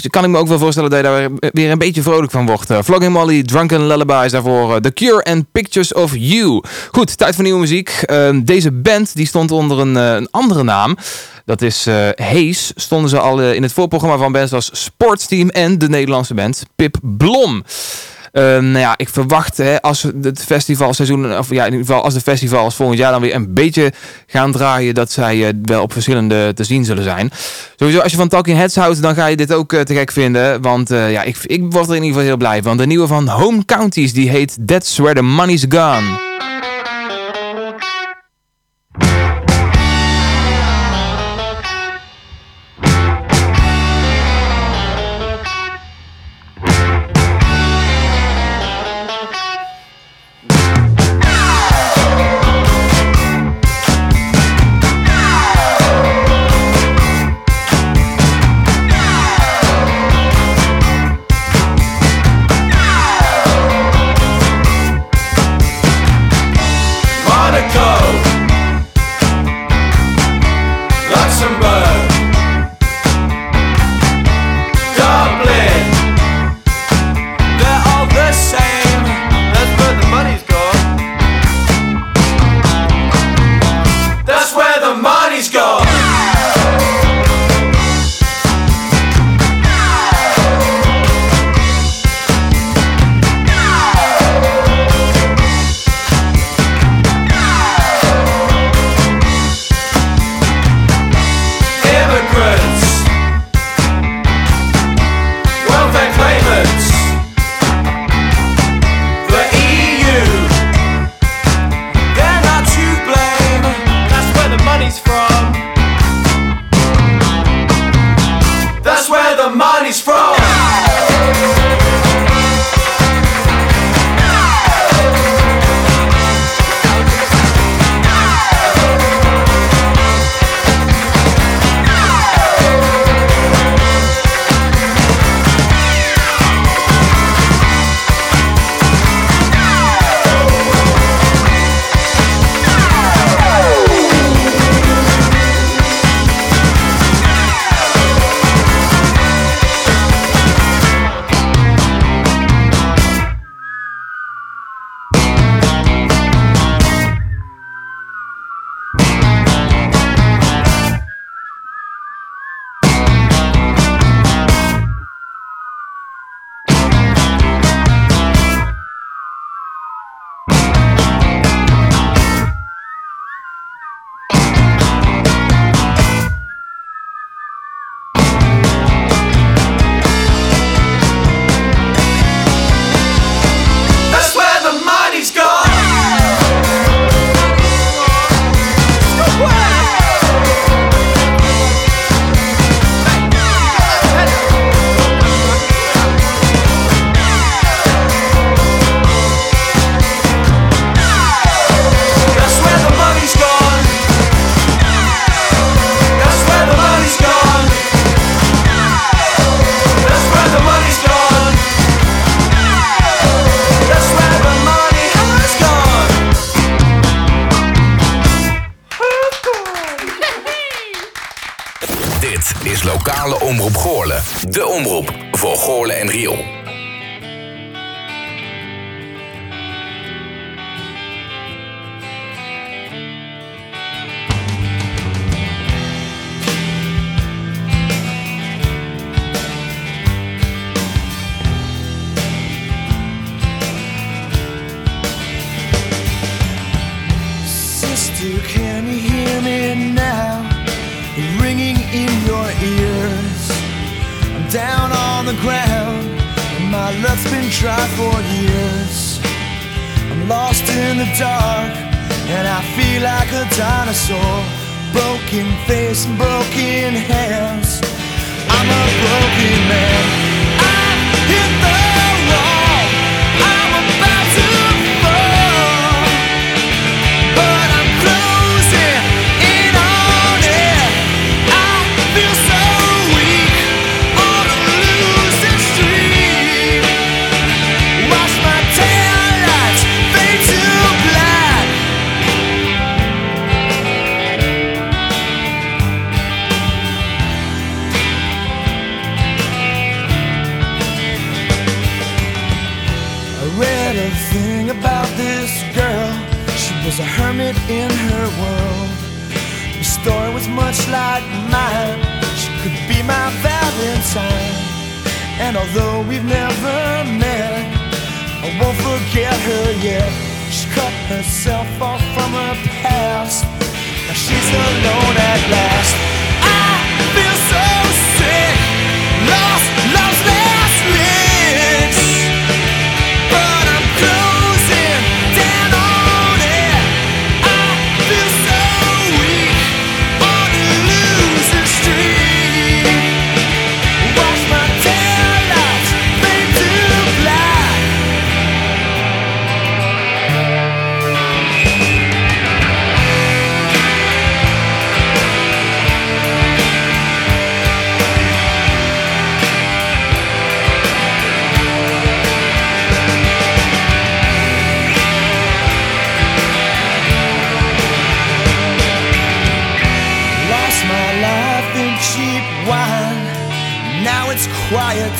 kan ik me ook wel voorstellen dat je daar weer, een beetje vrolijk van wordt. Uh, Flogging Molly, Drunken Lullabies daarvoor. eh, The Cure and Pictures of You. Goed, tijd voor nieuwe muziek. Eh, deze band die stond onder een, eh, een andere naam. Dat is eh Hees. Stonden ze al eh, in het voorprogramma van bands als Sportsteam en de Nederlandse band Pip Blom. Eh, nou ja, ik verwacht hè, als het festivalseizoen, of ja, in ieder geval als de festivals volgend jaar dan weer een beetje gaan draaien, dat zij eh, wel op verschillende te zien zullen zijn. Sowieso, als je van Talking Heads houdt, dan ga je dit ook eh, te gek vinden. Want eh, ja, ik, ik word er in ieder geval heel blij van. De nieuwe van Home Counties, die heet That's Where the Money's Gone. Read thing about this girl. She was a hermit in her world. Her story was much like mine. She could be my Valentine. And although we've never met, I won't forget her yet. She cut herself off from her past. Now she's alone at last. I feel so sick. Lost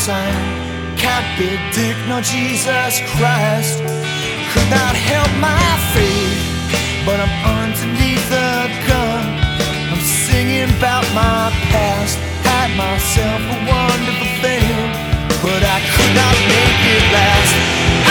time. Can't predict no Jesus Christ. Could not help my faith, but I'm underneath the gun. I'm singing about my past. Had myself a wonderful thing, but I could not make it last.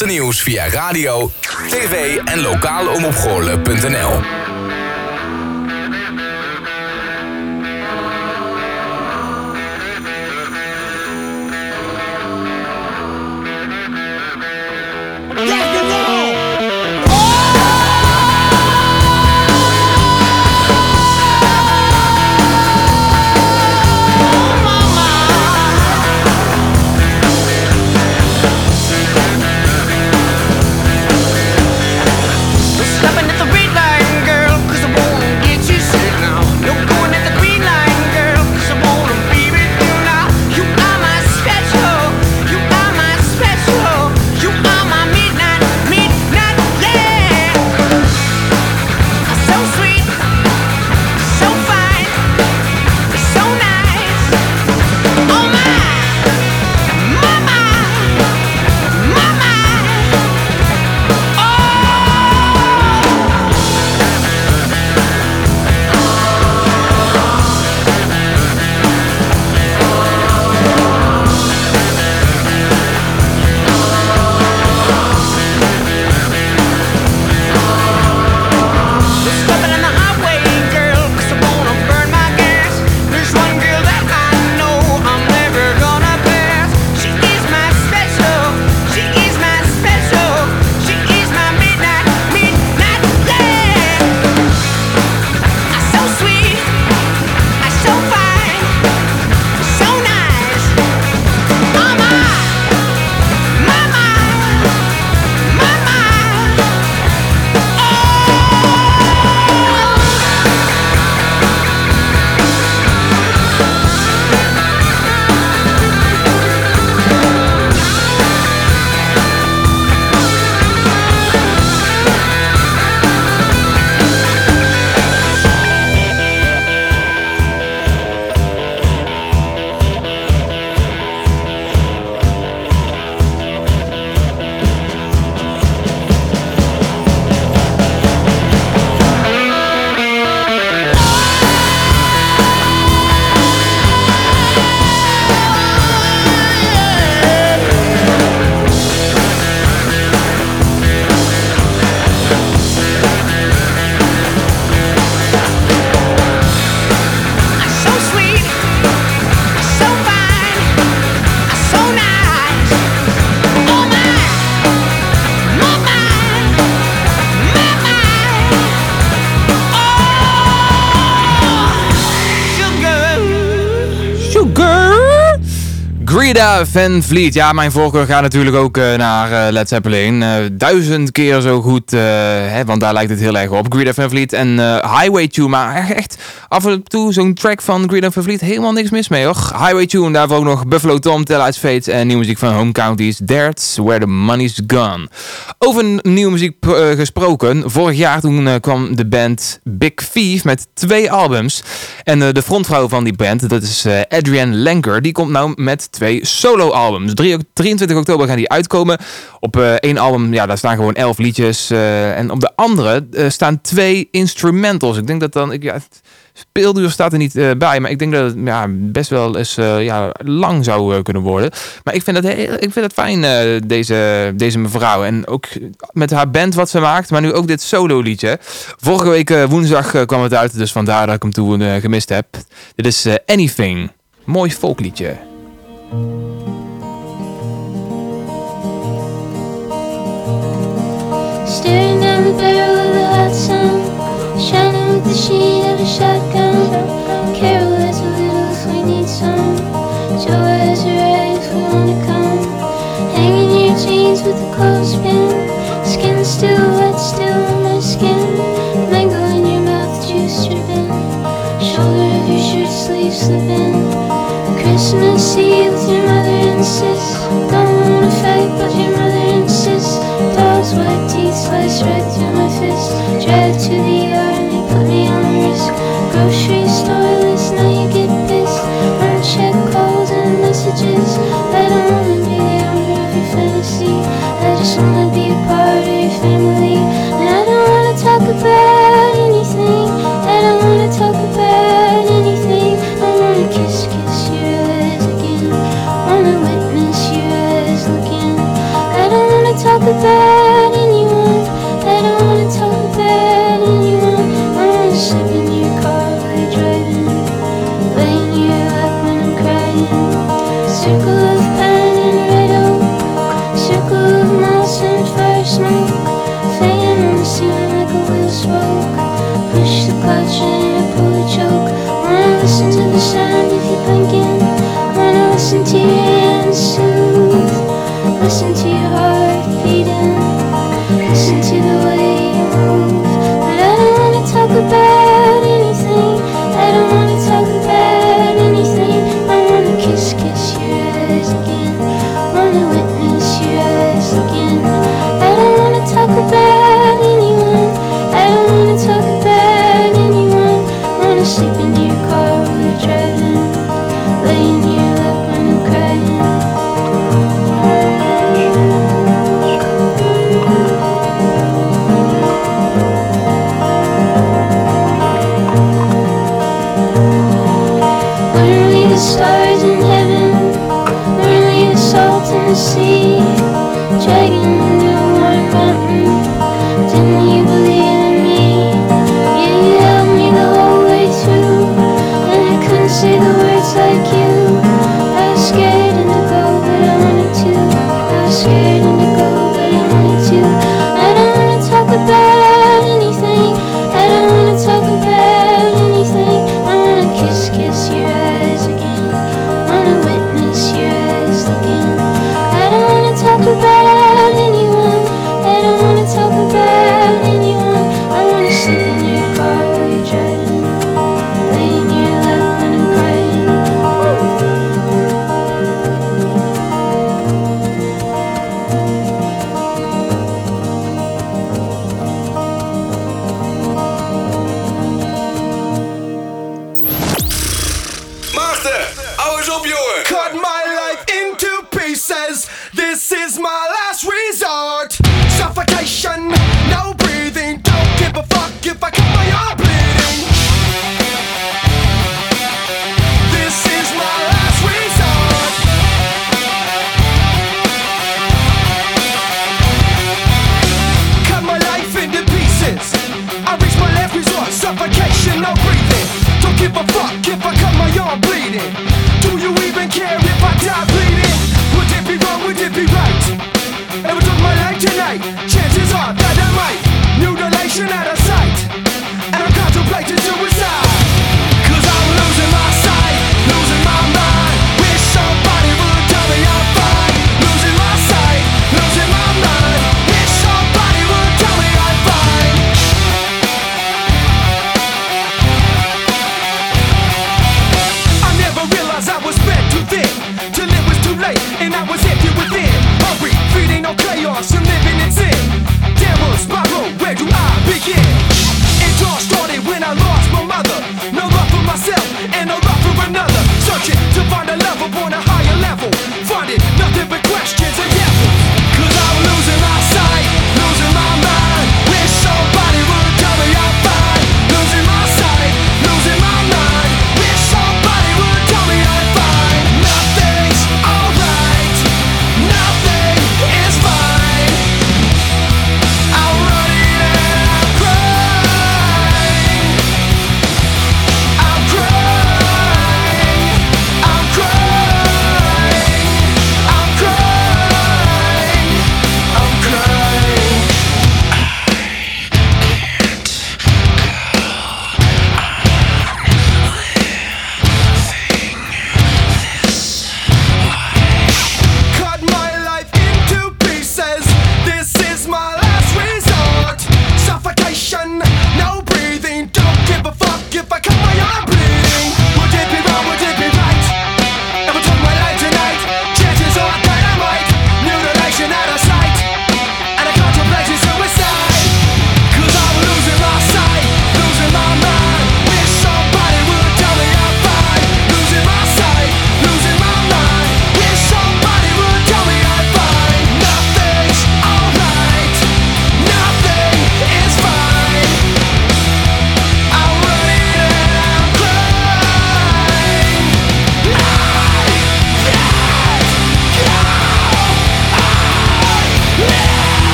Laatste nieuws via radio, tv en lokaleomopgoorlen.nl. Greta Van Vliet. Ja, mijn voorkeur gaat natuurlijk ook eh, naar eh, Led Zeppelin. Eh, duizend keer zo goed, hè, want daar lijkt het heel erg op. Greta Van Vliet en Highway Tune. Maar echt- echt af en toe zo'n track van Greta Van Vliet. Helemaal niks mis mee, hoor. Highway Tune, daarvoor ook nog Buffalo Tom, Tell Lights Fates en nieuwe muziek van Home Counties. That's where the money's gone. Over nieuwe muziek eh, gesproken. Vorig jaar toen eh, kwam de band Big Thief met twee albums. En eh, de frontvrouw van die band, dat is Adrienne Lenker, die komt nou met twee solo-albums. Drie- 23 oktober gaan die uitkomen. Op één album, ja, daar staan gewoon elf liedjes. en op de andere staan twee instrumentals. Ik denk dat dan, ik, ja, speelduur staat er niet eh, bij, maar ik denk dat het ja, best wel eens eh, ja, lang zou eh, kunnen worden. Maar ik vind het, ik vind het fijn, deze, deze mevrouw. En ook met haar band wat ze maakt, maar nu ook dit solo liedje. Vorige week woensdag kwam het uit, dus vandaar dat ik hem toen gemist heb. Dit is Anything. Mooi folkliedje. Staring down the barrel of the hot the sheen of a shotgun. Carol has a little need some. Joe has her eyes we wanna come. Hanging your jeans with a clothespin. Skin still wet, still on my skin. Mango in your mouth, juice dripping. Shoulder of your shirt sleeve slipping. Christmas Eve with your mother and sis. Don't wanna fight, but your mother insists. Dog's white teeth slice right through my fist. Drive to the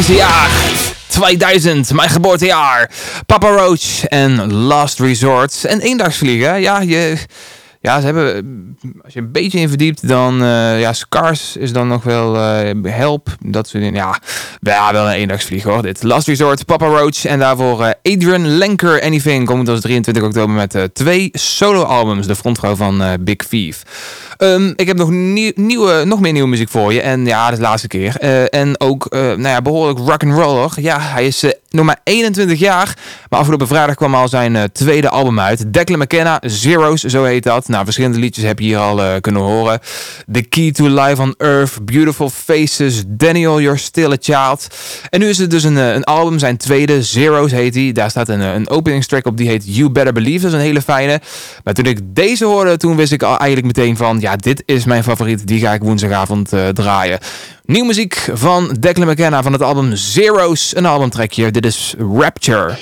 fantastische jaar 2000, mijn geboortejaar. Papa Roach en Last Resort. En eendagsvliegen, ja, je, ja, ze hebben, als je een beetje in verdiept, dan, eh, ja, Scars is dan nog wel eh, Help, dat soort dingen. Ja, ja, wel een eendagsvlieg hoor, dit. Last Resort, Papa Roach en daarvoor eh, Adrian Lenker Anything. Komt als 23 oktober met twee solo-albums, de frontvrouw van Big Thief. Ehm, ik heb nog, nieuw- nieuwe, nog meer nieuwe muziek voor je. En ja, is de laatste keer. En ook nou ja, behoorlijk rock'n'roller. Ja, hij is nog maar 21 jaar. Maar afgelopen vrijdag kwam al zijn eh, tweede album uit. Declan McKenna, Zeros, zo heet dat. Nou, verschillende liedjes heb je hier al eh, kunnen horen. The Key to Life on Earth, Beautiful Faces, Daniel, You're Still a Child. En nu is het dus een, eh, een album, zijn tweede, Zeros heet hij. Daar staat een, een openingstrack op, die heet You Better Believe. Dat is een hele fijne. Maar toen ik deze hoorde, toen wist ik al eigenlijk meteen van... Ja, dit is mijn favoriet, die ga ik woensdagavond draaien. Nieuw muziek van Declan McKenna van het album Zeros. Een albumtrackje, dit is Rapture.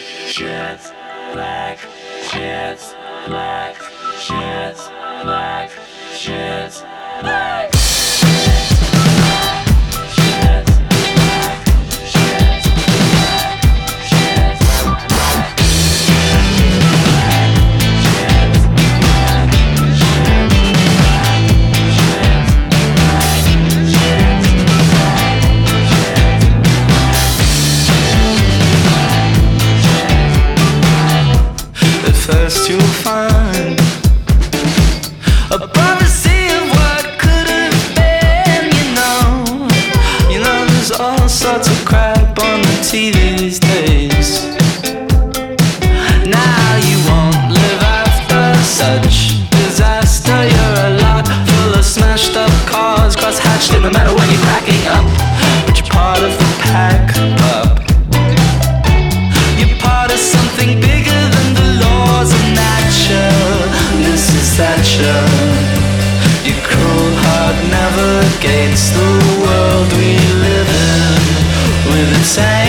The matter when you're cracking up. But you're part of the pack, pup. You're part of something bigger than the laws of nature. Mrs. Thatcher, your cruel heart navigates the world we live in with its anger.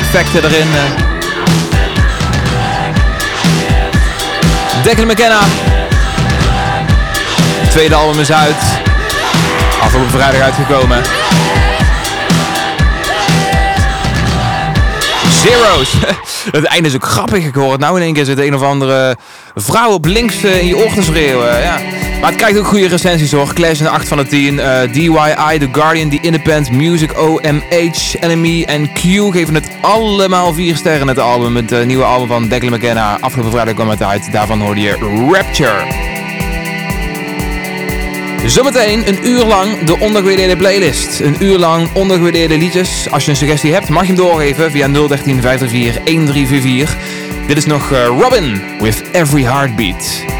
Effecten erin. eh. Declan McKenna. Tweede album is uit. Afgelopen vrijdag uitgekomen. Zero's. (laughs) Het einde is ook grappig. Ik hoor het nou in één keer zit een of andere vrouw op links eh, in je oor te. Ja. Maar het krijgt ook goede recensies hoor. Clash een 8 van de 10. Eh, DYI, The Guardian, The Independent, Music, OMH, Enemy en Q geven het allemaal 4 sterren het album. Het eh, nieuwe album van Declan McKenna. Afgelopen vrijdag kwam het uit. Daarvan hoorde je Rapture. Zometeen een uur lang de ondergewaardeerde playlist. Een uur lang ondergewaardeerde liedjes. Als je een suggestie hebt, mag je hem doorgeven via 013 534 1344. Dit is nog eh, Robin with Every Heartbeat.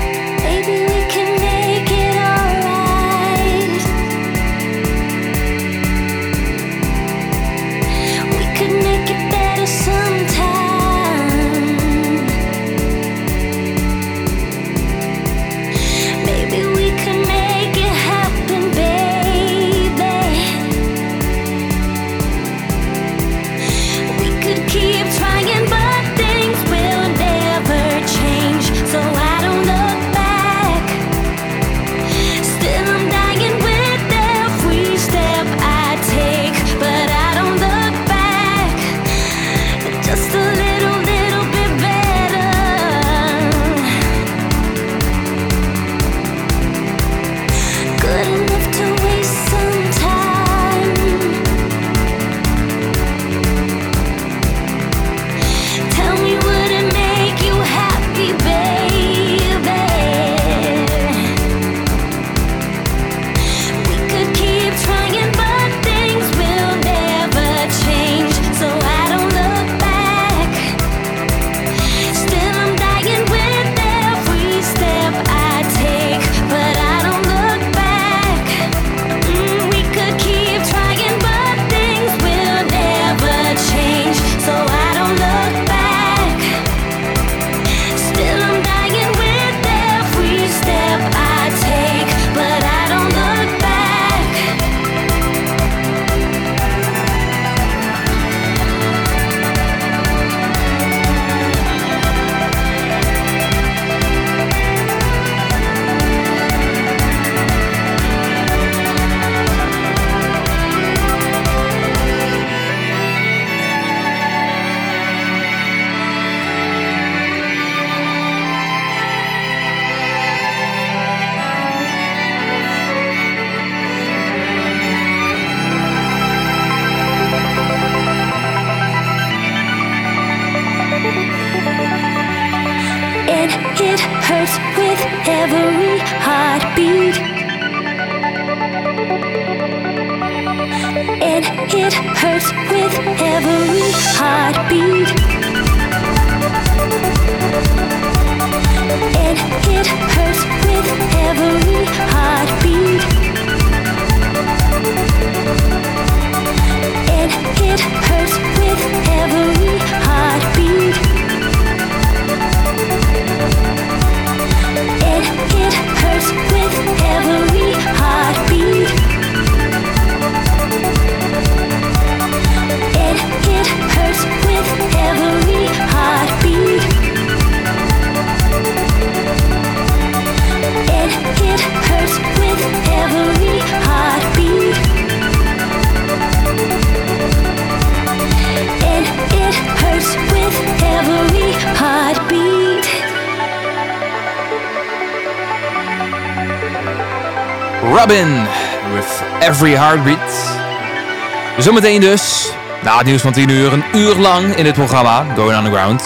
Zometeen dus, na het nieuws van 10 uur, een uur lang in dit programma, Going Underground,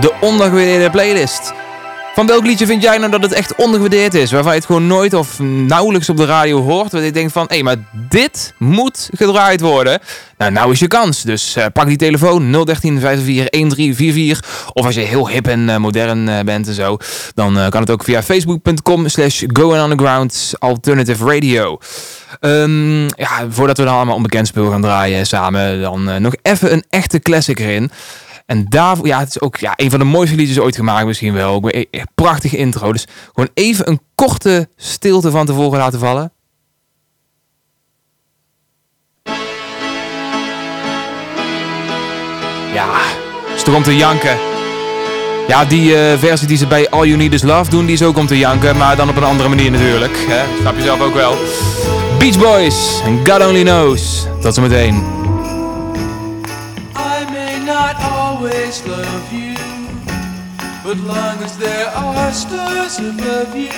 de ondergewaardeerde playlist. Van welk liedje vind jij nou dat het echt ondergewaardeerd is? Waarvan je het gewoon nooit of nauwelijks op de radio hoort. Waar je denkt van, hé, maar dit moet gedraaid worden. Nou, nou is je kans. Dus eh, pak die telefoon 013 504 1344. Of als je heel hip en eh, modern eh, bent en zo. Dan kan het ook via facebook.com slash underground alternative radio. Ehm, ja, voordat we dan allemaal onbekend spul gaan draaien samen. Dan eh, nog even een echte classic erin. En daarvoor, ja, het is ook ja, een van de mooiste liedjes ooit gemaakt misschien wel. E- prachtige intro. Dus gewoon even een korte stilte van tevoren laten vallen. Ja, is toch om te janken. Ja, die eh, versie die ze bij All You Need Is Love doen, die is ook om te janken. Maar dan op een andere manier natuurlijk. Hè? Snap je zelf ook wel. Beach Boys en God Only Knows. Tot zometeen. I may not always love you, but long as there are stars above you,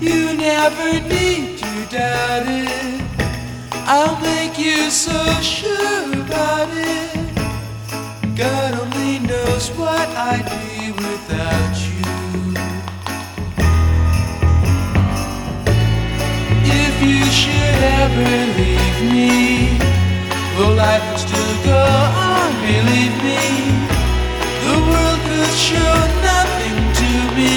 you never need to doubt it. I'll make you so sure about it. God only knows what I'd be without you. You should ever leave me, well, life would still go on, believe me. The world could show nothing to me.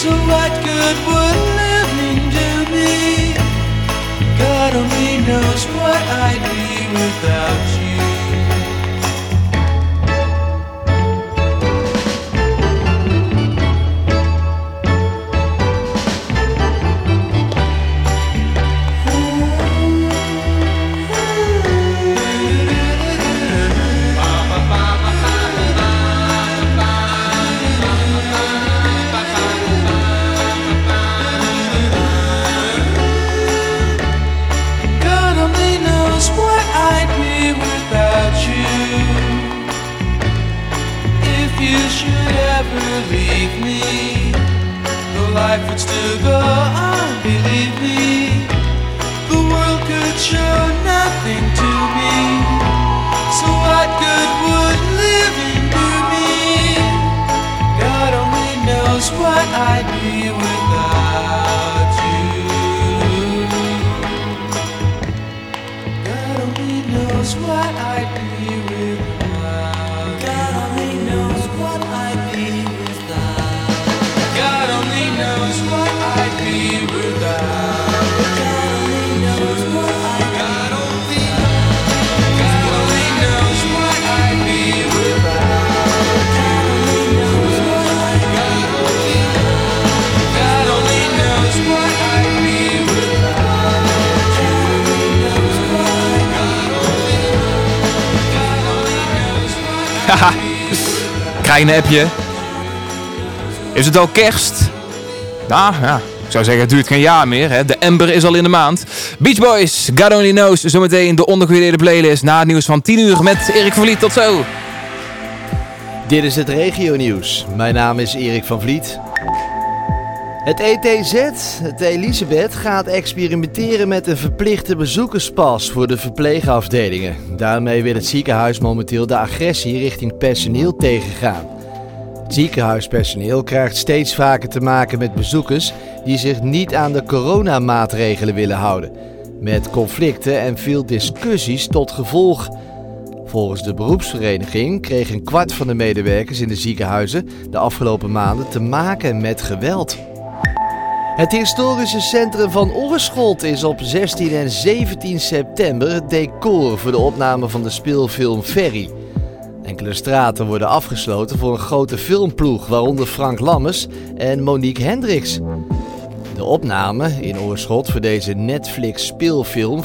So what good would living do me? God only knows what I'd be without still go on, believe me. The world could show nothing to me. So what good would living do me? God only knows what I'd Een appje? Is het al kerst? Nou ja, ik zou zeggen het duurt geen jaar meer. Hè? De ember is al in de maand. Beach Boys, God Only Knows. Zometeen de ondergewaardeerde playlist na het nieuws van 10 uur met Erik van Vliet. Tot zo. Dit is het regionieuws. Mijn naam is Erik van Vliet. Het ETZ, het Elisabeth, gaat experimenteren met een verplichte bezoekerspas voor de verpleegafdelingen. Daarmee wil het ziekenhuis momenteel de agressie richting personeel tegengaan. Het ziekenhuispersoneel krijgt steeds vaker te maken met bezoekers die zich niet aan de coronamaatregelen willen houden. Met conflicten en veel discussies tot gevolg. Volgens de beroepsvereniging kreeg een kwart van de medewerkers in de ziekenhuizen de afgelopen maanden te maken met geweld. Het historische centrum van Oorschot is op 16 en 17 september het decor voor de opname van de speelfilm Ferry. Enkele straten worden afgesloten voor een grote filmploeg, waaronder Frank Lammers en Monique Hendricks. De opname in Oorschot voor deze Netflix speelfilm